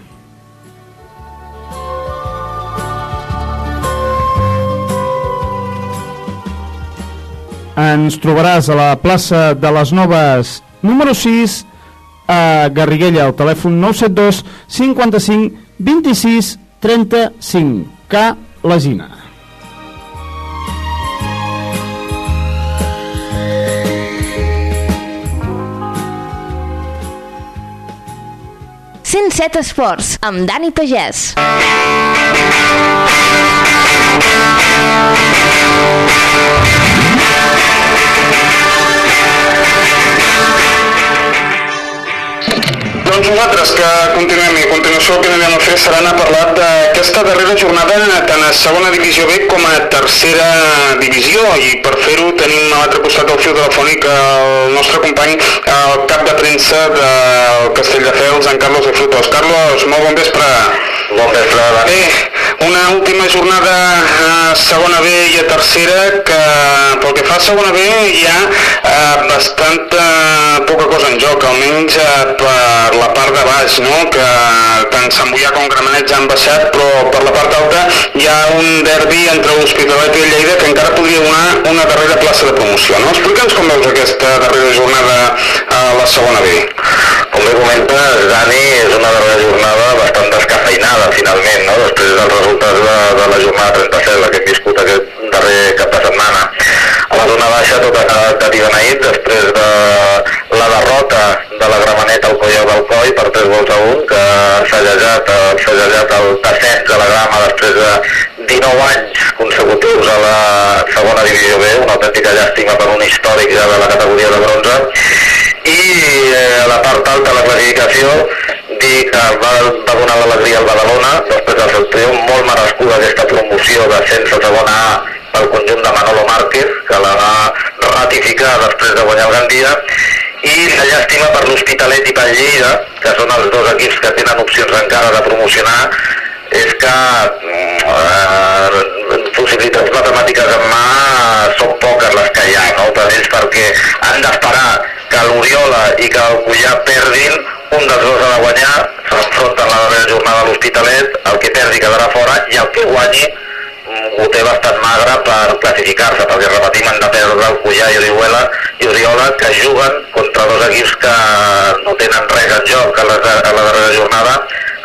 Ens trobaràs a la plaça de les Noves número 6 a Garriguella, al telèfon 972 55 26 35 K Legina. set Esports, amb Dani Pagès. Doncs nosaltres que continuem i a continuació el que anirem a fer serà anar a parlar d'aquesta darrera jornada tant a segona divisió B com a tercera divisió i per fer-ho tenim a l'altre costat del fil telefònic el nostre company, el cap de premsa del Castelldefels, en Carlos de Frutos. Carlos, molt bon vespre. Bon vespre, Bé, una última jornada a segona B i a tercera que pel que fa a segona B hi ha eh, bastanta poca cosa en joc, almenys eh, per la part de baix, no? que tant Sant Boià com Gramenet ja han baixat, però per la part alta hi ha un derbi entre l'Hospitalet i Lleida que encara podria donar una darrera plaça de promoció. No? Explica'ns com veus aquesta darrera jornada a la segona B. Com bé comentes, Dani, és una darrera jornada bastant descafeinada, finalment, no? després dels resultats de, de la jornada 37, la que hem viscut aquest darrer cap de setmana. A la zona baixa tot ha quedat de Tibenaït, després de la derrota de la Gramenet al Colleu del Coll per 3 gols a 1, que s'ha llegat, s'ha llegat el descens de la Grama després de 19 anys consecutius a la segona divisió B, una autèntica llàstima per un històric ja de la categoria de bronze, i eh, a la part alta de la classificació dir que va, va donar l'alegria al Badalona després del seu triomf, molt merescuda aquesta promoció de sense segona A pel conjunt de Manolo Márquez, que la va ratificar després de guanyar el Gandia, i la llàstima per l'Hospitalet i per Lleida, que són els dos equips que tenen opcions encara de promocionar, és que eh, possibilitats matemàtiques en mà són poques les que hi ha, no? perquè han d'esperar que l'Oriola i que el Cullà perdin, un dels dos ha de guanyar, s'enfronten la darrera jornada a l'Hospitalet, el que perdi quedarà fora i el que guanyi ho té bastant magre per classificar-se, perquè repetim, han de perdre el Cullà i Orihuela i Oriola, que juguen contra dos equips que no tenen res en joc a la, a la darrera jornada,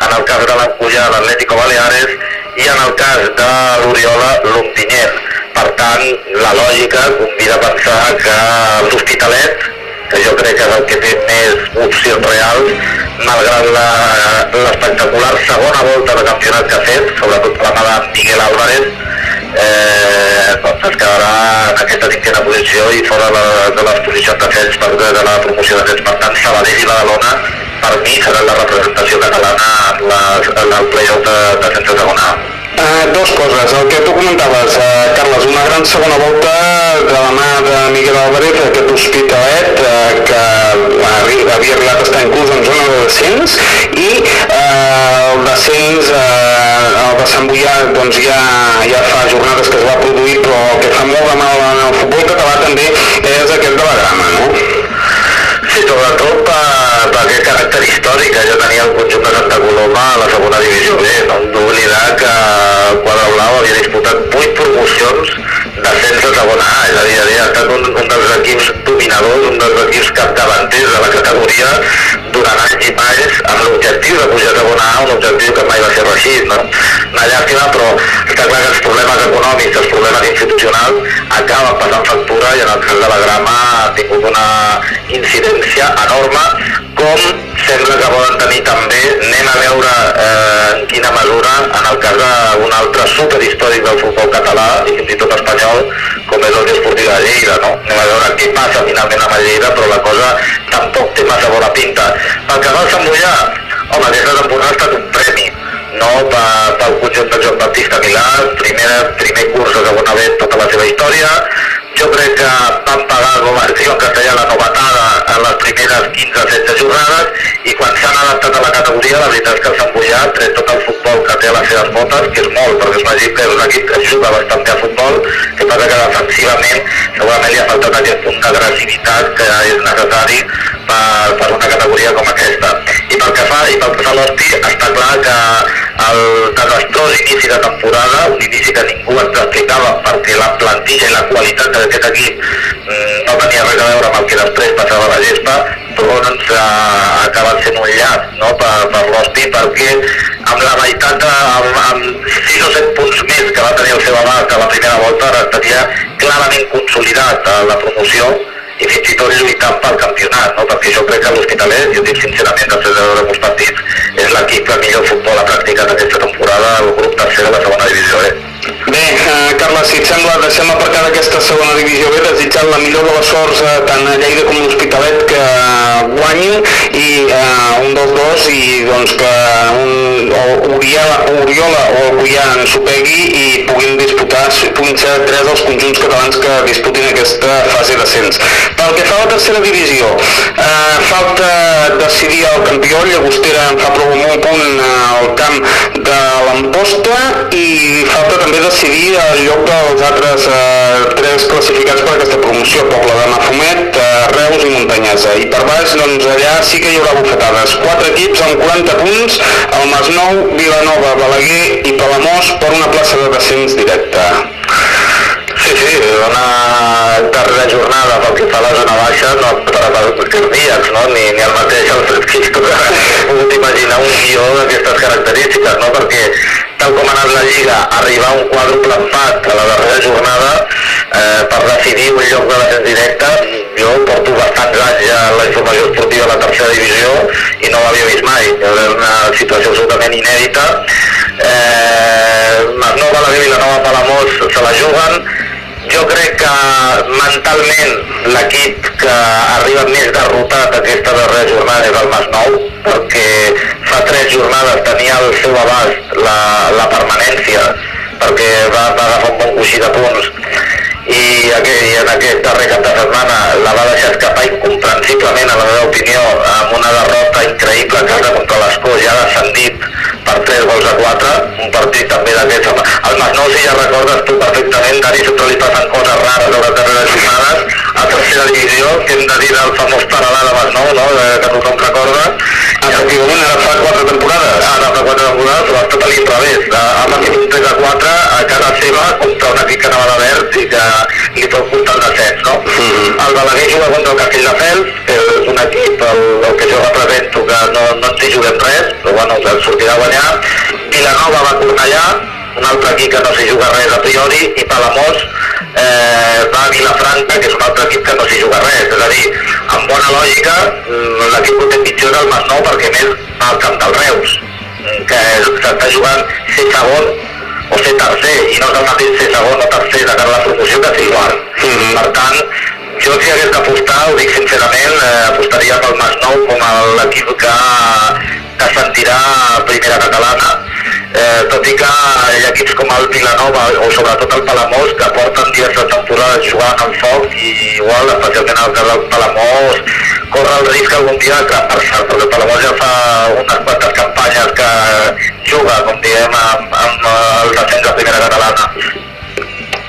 en el cas de l'Encullà, l'Atlético Baleares, i en el cas de l'Oriola, l'Ontinyent. Per tant, la lògica convida a pensar que l'Hospitalet, que jo crec que és el que té més opcions reals, malgrat la- l'espectacular segona volta de campionat que ha fet, sobretot la mà de Miguel Álvarez, eh, doncs es quedarà en aquesta cinquena posició i fora de, de les posicions d'ascens per de la promoció d'ascens. Per tant, Sabadell i Badalona, per mi, seran la representació catalana en, la, en el play-off de, de sense segona A. Uh, dos coses. El que tu comentaves, uh, Carles, una gran segona volta de la mà de Miguel Álvarez, aquest hospitalet, uh, que havia arribat a estar inclús en zona de descens, i uh, el descens, uh, el de Sant Boià, doncs ja, ja fa jornades que es va produir, però el que fa molt de mal en el futbol català també és aquest de la grama, no? Sí, sobretot per aquest caràcter històric que ja tenia el conjunt de Santa Coloma a la segona divisió B. No hem d'oblidar que el quadre blau havia disputat 8 promocions d'ascens a segona A, és a dir, havia estat un, un dels equips dominadors, un dels equips capdavanters de la categoria durant anys i panys amb l'objectiu de pujar a segona A, un objectiu que mai va ser reeixit. No? Una llàstima, però està clar que els problemes econòmics, els problemes institucionals acaben passant factura i en el cas de la grama ha tingut una incidència enorme com sembla que poden tenir també, anem a veure eh, en quina mesura, en el cas d'un altre superhistòric del futbol català i fins i tot espanyol, com és el Desportiu de Lleida, no? Anem a veure què passa finalment amb Lleida, però la cosa tampoc té massa bona pinta. Pel que va al Sant Boià, home, aquesta temporada ha estat un premi, no pel conjunt de Joan Baptista Milà, primer, primer curs de segona en tota la seva història, jo crec que van pagar, com en castellà, la novatada en les primeres 15-16 jornades i quan s'han adaptat a la categoria la veritat és que s'han pujat, tret tot el futbol que té a les seves botes, que és molt, perquè és un equip que és un equip que juga bastant bé a futbol, que passa que defensivament segurament li ha faltat aquest punt d'agressivitat que és necessari per, per una categoria com aquesta. Pel que fa, i pel que fa a l'Hosti, està clar que el desastrós inici de temporada, un inici que ningú ens explicava perquè la plantilla i la qualitat d'aquest equip mm, no tenia res a veure amb el que després passava a la gespa, doncs ha acabat sent un llat no, per, per l'Hosti perquè amb la meitat de, amb, amb 6 o 7 punts més que va tenir el seu abast a la primera volta ara estaria clarament consolidat a la promoció i fins i tot lluitant pel campionat, no? perquè jo crec que l'Hospitalet, jo dic sincerament segona divisió B, desitjant la millor de les sorts eh, tant a Lleida com a l'Hospitalet que guanyin i eh, un dels dos i doncs que un, o Oriola, Oriola o el Cuià en s'ho pegui i puguin disputar, puguin ser tres dels conjunts catalans que disputin aquesta fase d'ascens. Pel que fa a la tercera divisió, eh, falta decidir el campió, Llagostera en fa prou un punt eh, al camp de l'Amposta i falta també decidir el lloc dels altres eh, tres classificats per aquesta promoció, Poble de Mafumet, eh, Reus i Muntanyesa. I per baix, doncs allà sí que hi haurà bufetades. Quatre equips amb 40 punts, el Masnou, Vilanova, Balaguer i Palamós per una plaça de descens directe. Sí, sí, una darrera jornada pel que fa a la zona baixa no per a els cardíacs, no? ni, ni el mateix el Fresquito que he pogut imaginar un guió d'aquestes característiques, no? perquè tal com ha anat la Lliga, arribar a un quàdruple empat a la darrera jornada eh, per decidir un lloc de l'ascens directe, jo porto bastants anys ja a la informació esportiva a la tercera divisió i no ho havia vist mai, és una situació absolutament inèdita. Eh, Masnova, la Vilanova, Palamós se la juguen, jo crec que mentalment l'equip que arriba més derrotat aquesta darrera jornada és el Masnou perquè fa tres jornades tenia al seu abast la, la permanència perquè va, va agafar un bon coixí de punts i, aquest, i en aquest darrer cap de setmana la va deixar escapar incomprensiblement, a la meva opinió, amb una derrota increïble a casa contra l'Escó, ja descendit per 3 gols a 4, un partit també d'aquests. El Masnou, si ja recordes tu perfectament, Dani, sempre li passen divisió, que hem de dir del famós Paralà de Masnou, no? Eh, que tothom recorda. Efectivament, ara fa 4 temporades. Ara fa 4 temporades, però tot a l'inrevés. Ha partit un 3 a 4 a casa seva contra un equip que anava de verd i que li pot portar el descens, no? Mm -hmm. El Balaguer juga contra el Castelldefels, que és un equip, el, el que jo represento, que no, no ens hi juguem res, però bueno, que sortirà a guanyar. Vilanova va a Cornellà, un altre equip que no s'hi juga res a priori, i Palamós eh, va a Vilafranca, que és un altre equip que no s'hi juga res. És a dir, amb bona lògica, mm, l'equip que té pitjor és el Masnou, perquè més va al camp del Reus, mm, que s'està jugant ser segon o ser tercer, i no és el mateix ser segon o tercer de cara a la promoció que ser igual. Mm -hmm. Per tant, jo si hagués d'apostar, ho dic sincerament, eh, apostaria pel Masnou com l'equip que, que sentirà primera catalana, eh, tot i que hi ha equips com el Vilanova o sobretot el Palamós que porten diverses temporades jugant amb foc i igual, especialment el del Palamós, corre el risc algun dia de cremar-se, perquè el Palamós ja fa unes quantes campanyes que juga, com diem, amb, amb el descens de primera catalana.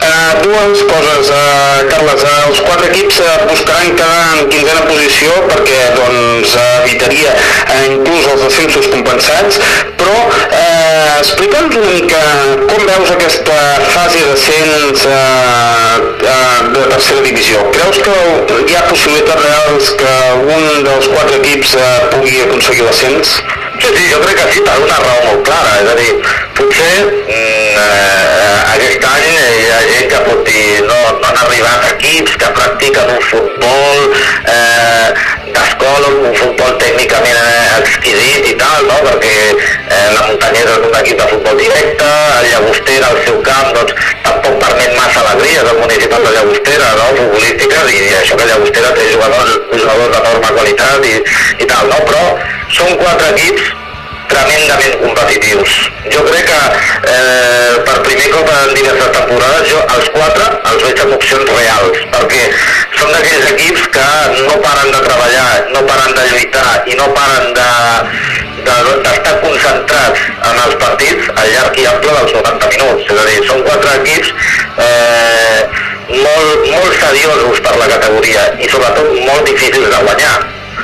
Uh, dues coses, uh, Carles. Uh, els quatre equips uh, buscaran quedar en quinzena posició perquè doncs, evitaria uh, inclús els descensos compensats, però uh, explica'ns una mica com veus aquesta fase d'ascens uh, uh, de tercera divisió. Creus que hi ha possibilitats reals que un dels quatre equips uh, pugui aconseguir l'ascens? Sí, sí, jo crec que sí, per una raó molt clara. És a dir, potser mm, eh, aquest any hi ha gent que pot dir no, no han arribat equips que practiquen un futbol eh, d'escola, un futbol tècnicament eh, exquisit i tal, no? perquè eh, la muntanyesa és un equip de futbol directe, el Llagostera, al seu camp, doncs tampoc permet massa alegries al municipal de Llagostera, no? futbolístiques, i això que Llagostera té jugadors, jugadors d'enorme qualitat i, i tal, no? però són quatre equips tremendament competitius. Jo crec que eh, per primer cop en diverses temporades jo els quatre els veig amb opcions reals, perquè són d'aquells equips que no paren de treballar, no paren de lluitar i no paren de de- d'estar concentrats en els partits al llarg i ample dels 90 minuts. És a dir, són quatre equips eh, molt, molt seriosos per la categoria i sobretot molt difícils de guanyar.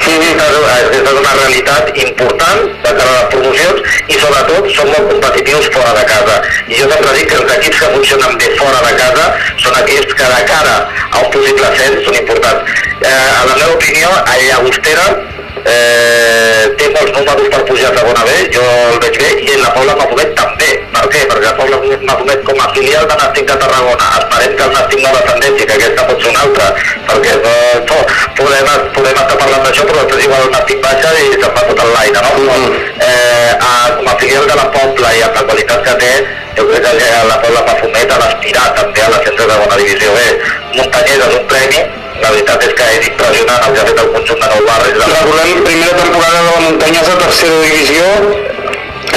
Aquesta és- és una realitat important de cara a les promocions i sobretot són molt competitius fora de casa. I jo sempre dic que els equips que funcionen bé fora de casa són equips que de cara a un possible ascens són importants. Eh, en la meva opinió, el Llagostera eh, té molts números per pujar a segona B, jo el veig bé, i la Paula Mafumet també. Per què? Perquè la Paula Mafumet com a filial de Nàstic de Tarragona, esperem que el Nàstic no descendeixi, que aquesta pot ser una altra, perquè eh, to, podem, podem estar parlant d'això, després igual el Nàstic baixa i se'n va tot l'aire, no? Però, eh, a, com a filial de la Pobla i amb la qualitat que té, jo crec que la Paula Mafumet ha d'aspirar també a l'ascens de segona divisió B. Muntanyesa és un premi, la veritat és que és impressionant el que ha fet el conjunt de Nou Barris. Recordem, primera temporada de la Muntanyesa, tercera divisió,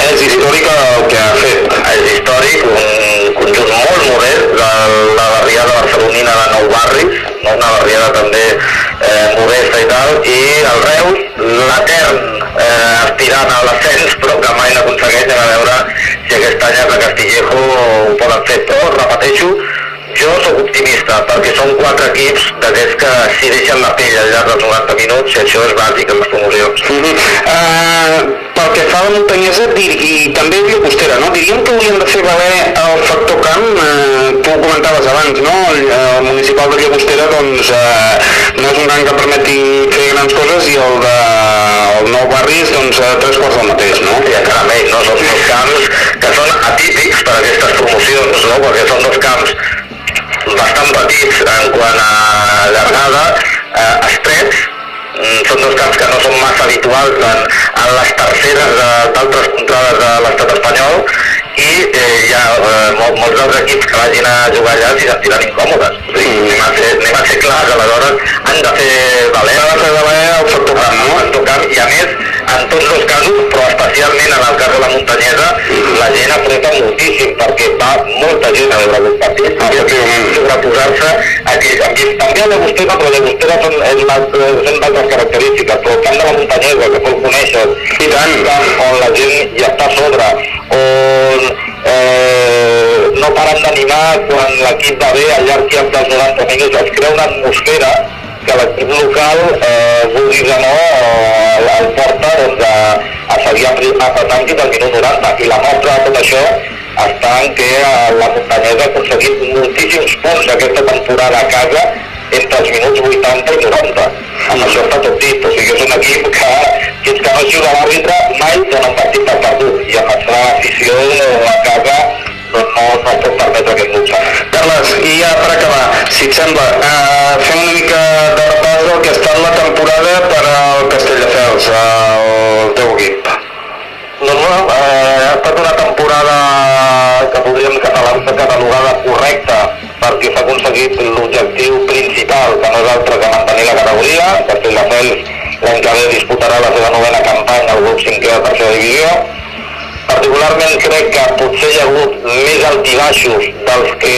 és històric el que ha fet. És històric, un conjunt molt modest, la, la barriada barcelonina de Nou Barris, no? una barriada també eh, modesta i tal, i el Reus, l'etern eh, aspirant a l'ascens, però que mai n'aconsegueix a veure si aquest any els Castillejo ho poden fer. Però, repeteixo, jo sóc optimista, perquè són quatre equips d'aquests que s'hi deixen la pell al llarg dels 90 minuts, i això és bàsic en les promocions. Uh, pel que fa a la muntanyesa dir, i també Llagostera, no? diríem que haurien de fer valer el factor camp, uh, tu ho comentaves abans, no? el, el municipal de Llagostera doncs, uh, no és un camp que permeti fer grans coses i el de el Nou Barris doncs, uh, tres quarts del mateix, no? I encara menys, no? Són dos camps que són atípics per a aquestes promocions, no? Perquè són dos camps bastant petits en quant a llargada, eh, estrets, Mm, són dos camps que no són massa habituals en, en les terceres d'altres contrades de l'estat espanyol i eh, hi ha eh, mol, molts dels equips que vagin a jugar allà s'hi sentiran incòmodes. O sigui, anem, a ser, anem a ser clars, aleshores han de fer valer, han de fer valer el factor camp, no? El factor camp, i a més, en tots dos casos, però especialment en el cas de la muntanyesa, la gent apreta moltíssim, perquè va molta gent a veure aquest partit, i sobreposar-se a ambient. També a Llagostera, però Llagostera són, són d'altres característiques, però el camp de la muntanyesa, que tu el coneixes, i tant, on la gent hi està a sobre, on eh, no paren d'animar quan l'equip va bé al llarg dels 90 minuts, es crea una atmosfera que l'equip local, eh, vulgui que no, eh, el porta doncs, a, a seguir apretant fins al minut 90. I la mostra de tot això està en que eh, la muntanyesa ha aconseguit moltíssims punts aquesta temporada a casa entre els minuts 80 i 90. Amb això està tot dit. O sigui, és un equip que, fins que no juga l'àrbitre, mai dona un partit per perdut. I amb la afició a casa no, no pot permetre aquest luxe. Carles, i ja per acabar, si et sembla, uh, fem una mica de repàs del que ha estat la temporada per al Castelldefels, el teu equip. Doncs bueno, eh, ha estat una temporada que podríem catalogada correcta perquè s'ha aconseguit l'objectiu principal, que no és altre que mantenir la categoria. Castelldefels l'any que ve disputarà la seva novena campanya al grup 5è de tercera divisió. Particularment crec que potser hi ha hagut més altibaixos dels que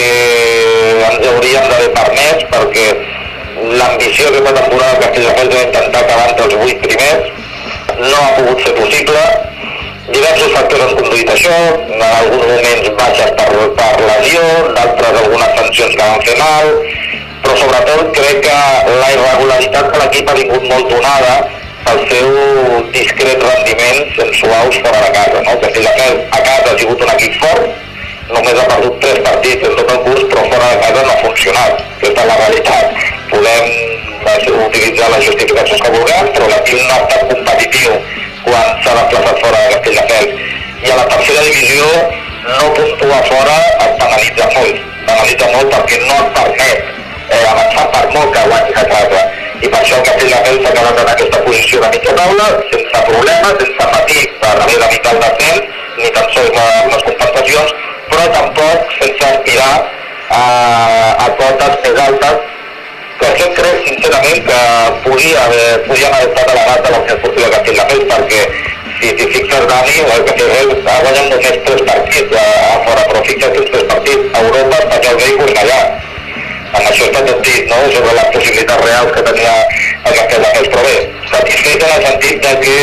ens hauríem d'haver permès, perquè l'ambició aquesta temporada del Castelldefels era intentar acabar entre els 8 primers, no ha pogut ser possible, diversos factors han conduït això, en alguns moments baixes per, per lesió, d'altres algunes sancions que van fer mal, però sobretot crec que la irregularitat de l'equip ha vingut molt donada pel seu discret rendiment sent suaus fora de casa. No? Castelldefels a casa ha sigut un equip fort, només ha perdut tres partits en tot el curs, però fora de casa no ha funcionat. Aquesta és la realitat. Podem eh, utilitzar les justificacions que vulguem, però l'equip no ha estat competitiu quan s'ha desplaçat fora de Castelldefels. I a la tercera divisió no puntuar fora et penalitza molt. Penalitza molt perquè no et permet eh, avançar per molt que guanyis a casa. I per això el Castelldefels s'ha quedat en aquesta posició de mitja taula, sense problemes, sense patir per haver de micar el descens, ni tan sols les compensacions, però tampoc sense aspirar a, a cotes més altes que jo crec sincerament que podia haver, podien haver estat elevats a la Unió Esportiva Castelldefels perquè si t'hi fixes, Dani, el que té ha guanyat només tres partits a, a fora, però fixa't que tres partits a Europa, Espanyol B i Cornellà. Amb això està tot no?, sobre les possibilitats reals que tenia el satisfet en el sentit de que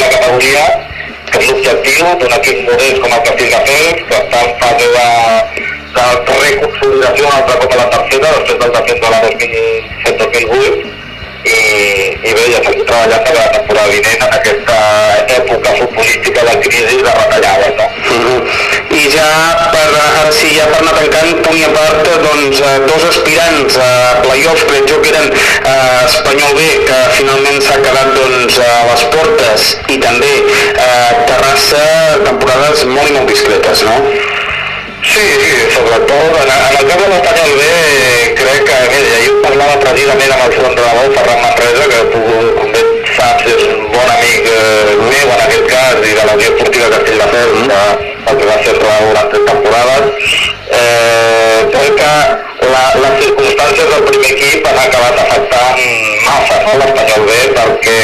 la categoria, que l'objectiu d'un equip modest com el Castelldefels, que està en fase de, de reconsolidació un altre cop la tercera, de la 2007-2008, i, i bé, ja estem treballant per la vinent en aquesta època futbolística de crisi de retallades, no? I ja per, ara sí, ja per anar tancant, punt i a part, doncs, eh, dos aspirants a playoffs, crec jo que eren eh, Espanyol B, que finalment s'ha quedat doncs, a les portes, i també eh, Terrassa, temporades molt i molt discretes, no? Sí, sí, sobretot en, en el cas de l'Espanyol B crec que, mira, ahir parlava precisament amb el seu entrenador, Ferran Manresa, que tu, com bé saps, és un bon amic eh, meu en aquest cas i de la Unió Esportiva Castelldefels, que, el que va ser durant tres temporades. Eh, crec que la, les circumstàncies del primer equip han acabat afectant massa no, l'Espanyol B perquè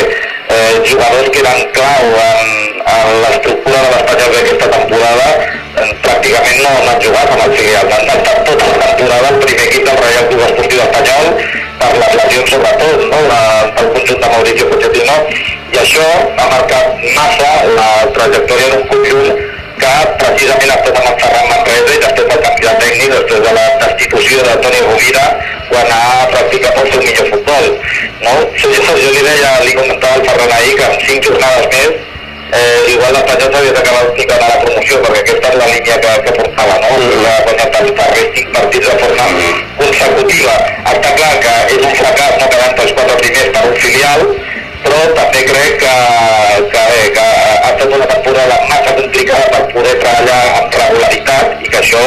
eh, jugadors que eren clau en, en l'estructura de l'Espanyol B aquesta temporada eh, pràcticament no, no han jugat amb el Figueres. Han estat tota la temporada el primer equip del Reial Club Esportiu Espanyol per les lesions sobretot, no? la, del conjunt de Mauricio Pochettino, i això ha marcat massa la trajectòria d'un conjunt que precisament ha estat amb el Ferran Manresa i després del tècnic, després de la destitució de Toni Rovira, quan ha practicat el seu millor futbol. No? Jo, jo, li deia, li comentava al Ferran ahir que en cinc jornades més eh, igual l'Espanyol s'havia d'acabar ficant a la promoció perquè aquesta és la línia que, que portava, no? Mm. Ha guanyat els darrers partits de forma consecutiva. Està clar que és un fracàs no quedant els quatre primers per un filial, però també crec que, que, bé, que ha estat una temporada massa complicada per poder treballar amb regularitat i que això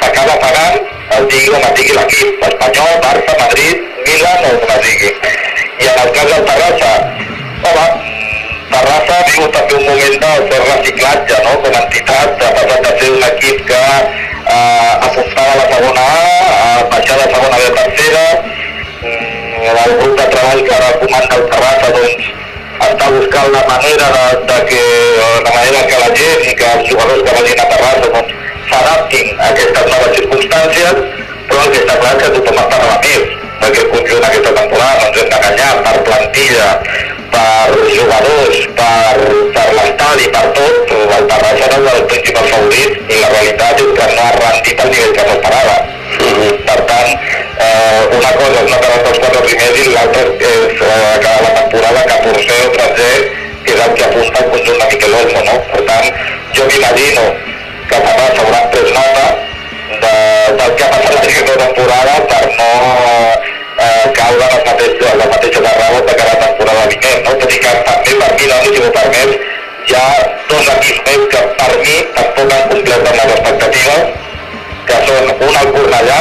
s'acaba pagant, el digui com digui l'equip, Espanyol, Barça, Madrid, Milan o com digui. I en el cas del Terrassa, home, Terrassa ha vingut també un moment del seu reciclatge, no? com a entitat, ha passat a ser un equip que eh, apostava a la segona A, a baixar de segona B a tercera, el grup de treball que ara comanda el Terrassa doncs, està buscant la manera de, de que, la manera que la gent i que els jugadors que vagin a Terrassa doncs, s'adaptin a aquestes noves circumstàncies, però el que està clar és que tothom està remet d'aquest conjunt aquesta temporada, no ens hem d'enganyar per plantilla, per jugadors, per, per l'estadi, per tot, el Terrassa era un dels principals favorits i la realitat és que no ha rendit al nivell que s'esperava. Per tant, eh, una cosa és no acabar els quatre primers i l'altra és eh, acabar la temporada 14 o 13, que és el que apunta el conjunt de Miquel Olmo, no? Per tant, jo m'imagino que Terrassa haurà pres nota de, del que ha passat la primera temporada per no eh, caure en les mateixes, les mateixes errades de cada temporada vinent, no? tot i que també per mi, Dani, si m'ho permets, hi ha dos equips més que per mi tampoc han complert amb les expectatives, que són un al Cornellà,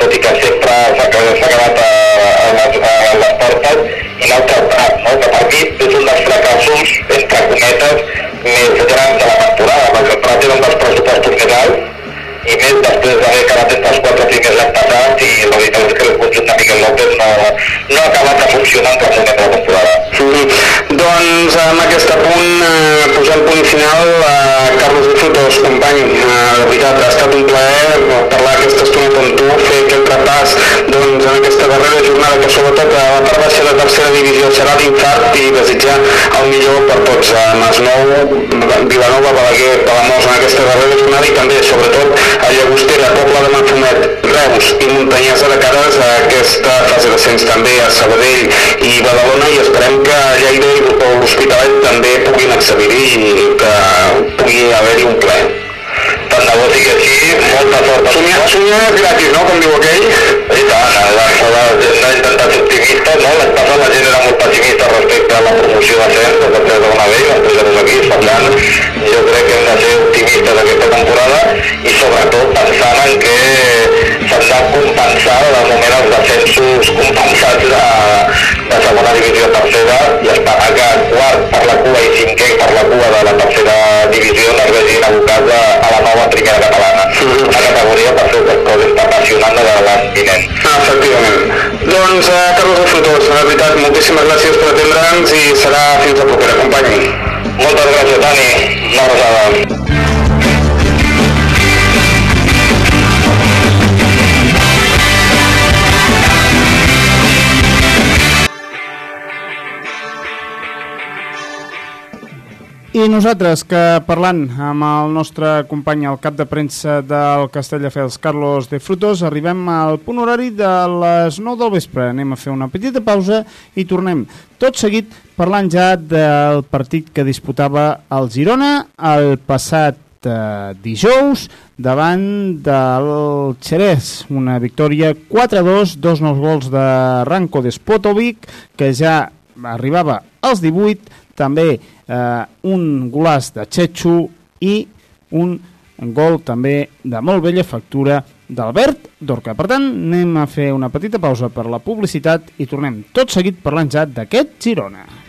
tot i que sempre s'ha quedat a, a, les, a les portes, i l'altre al Prat, no? que per mi és un dels fracassos, entre cometes, més grans de la temporada, perquè el Prat era un dels pressupostos més alts, i més després d'haver acabat entre els quatre primers l'any passat i la veritat és que el conjunt de Miguel López no, no ha acabat de funcionar en cap moment de la temporada. Mm. Doncs amb aquest punt eh, posem punt final a Carlos de Frutos, company. Eh, de veritat, ha estat un plaer parlar aquesta estoneta amb tu, fer aquest repàs doncs, en aquesta darrera jornada que sobretot a la part baixa de tercera divisió serà d'infart i desitjar el millor per tots a Masnou, Vilanova, Balaguer, Palamós en aquesta darrera jornada i també sobretot a Llagostera, Poble de Manfumet, Reus i Muntanyesa de cares a aquesta fase d'ascens també a Sabadell i Badalona i esperem que Lleida i l'Hospitalet també puguin accedir-hi i que pugui haver-hi un ple. Tant de bo així, molta sort. Somiar, somiar gratis, no?, com diu aquell. I tant, la, la, la gent ha intentat ser optimista, no? L'any passat la gent era molt pessimista respecte a la promoció d'ascens, de després d'una vegada, després de dos equips, per tant, jo crec que hem de ser optimistes aquesta temporada i sobretot pensant en que de compensar de moment els descensos compensats de, de segona divisió a tercera i esperar que quart per la cua i cinquè per la cua de la tercera divisió no es vegin abocats a, a la nova primera catalana. Una categoria per fer les coses apassionant de l'any vinent. Ah, efectivament. Doncs, eh, Carlos de Frutos, de veritat, moltíssimes gràcies per atendre'ns i serà fins la propera, company. Moltes gràcies, Dani. Una abraçada. I nosaltres, que parlant amb el nostre company, el cap de premsa del Castelldefels, Carlos de Frutos, arribem al punt horari de les 9 del vespre. Anem a fer una petita pausa i tornem tot seguit parlant ja del partit que disputava el Girona el passat eh, dijous davant del Xerès. Una victòria 4-2, dos nous gols de Ranko Despotovic, que ja arribava als 18, també eh, un golàs de Chechu i un gol també de molt vella factura d'Albert Dorca. Per tant, anem a fer una petita pausa per la publicitat i tornem tot seguit parlant ja d'aquest Girona.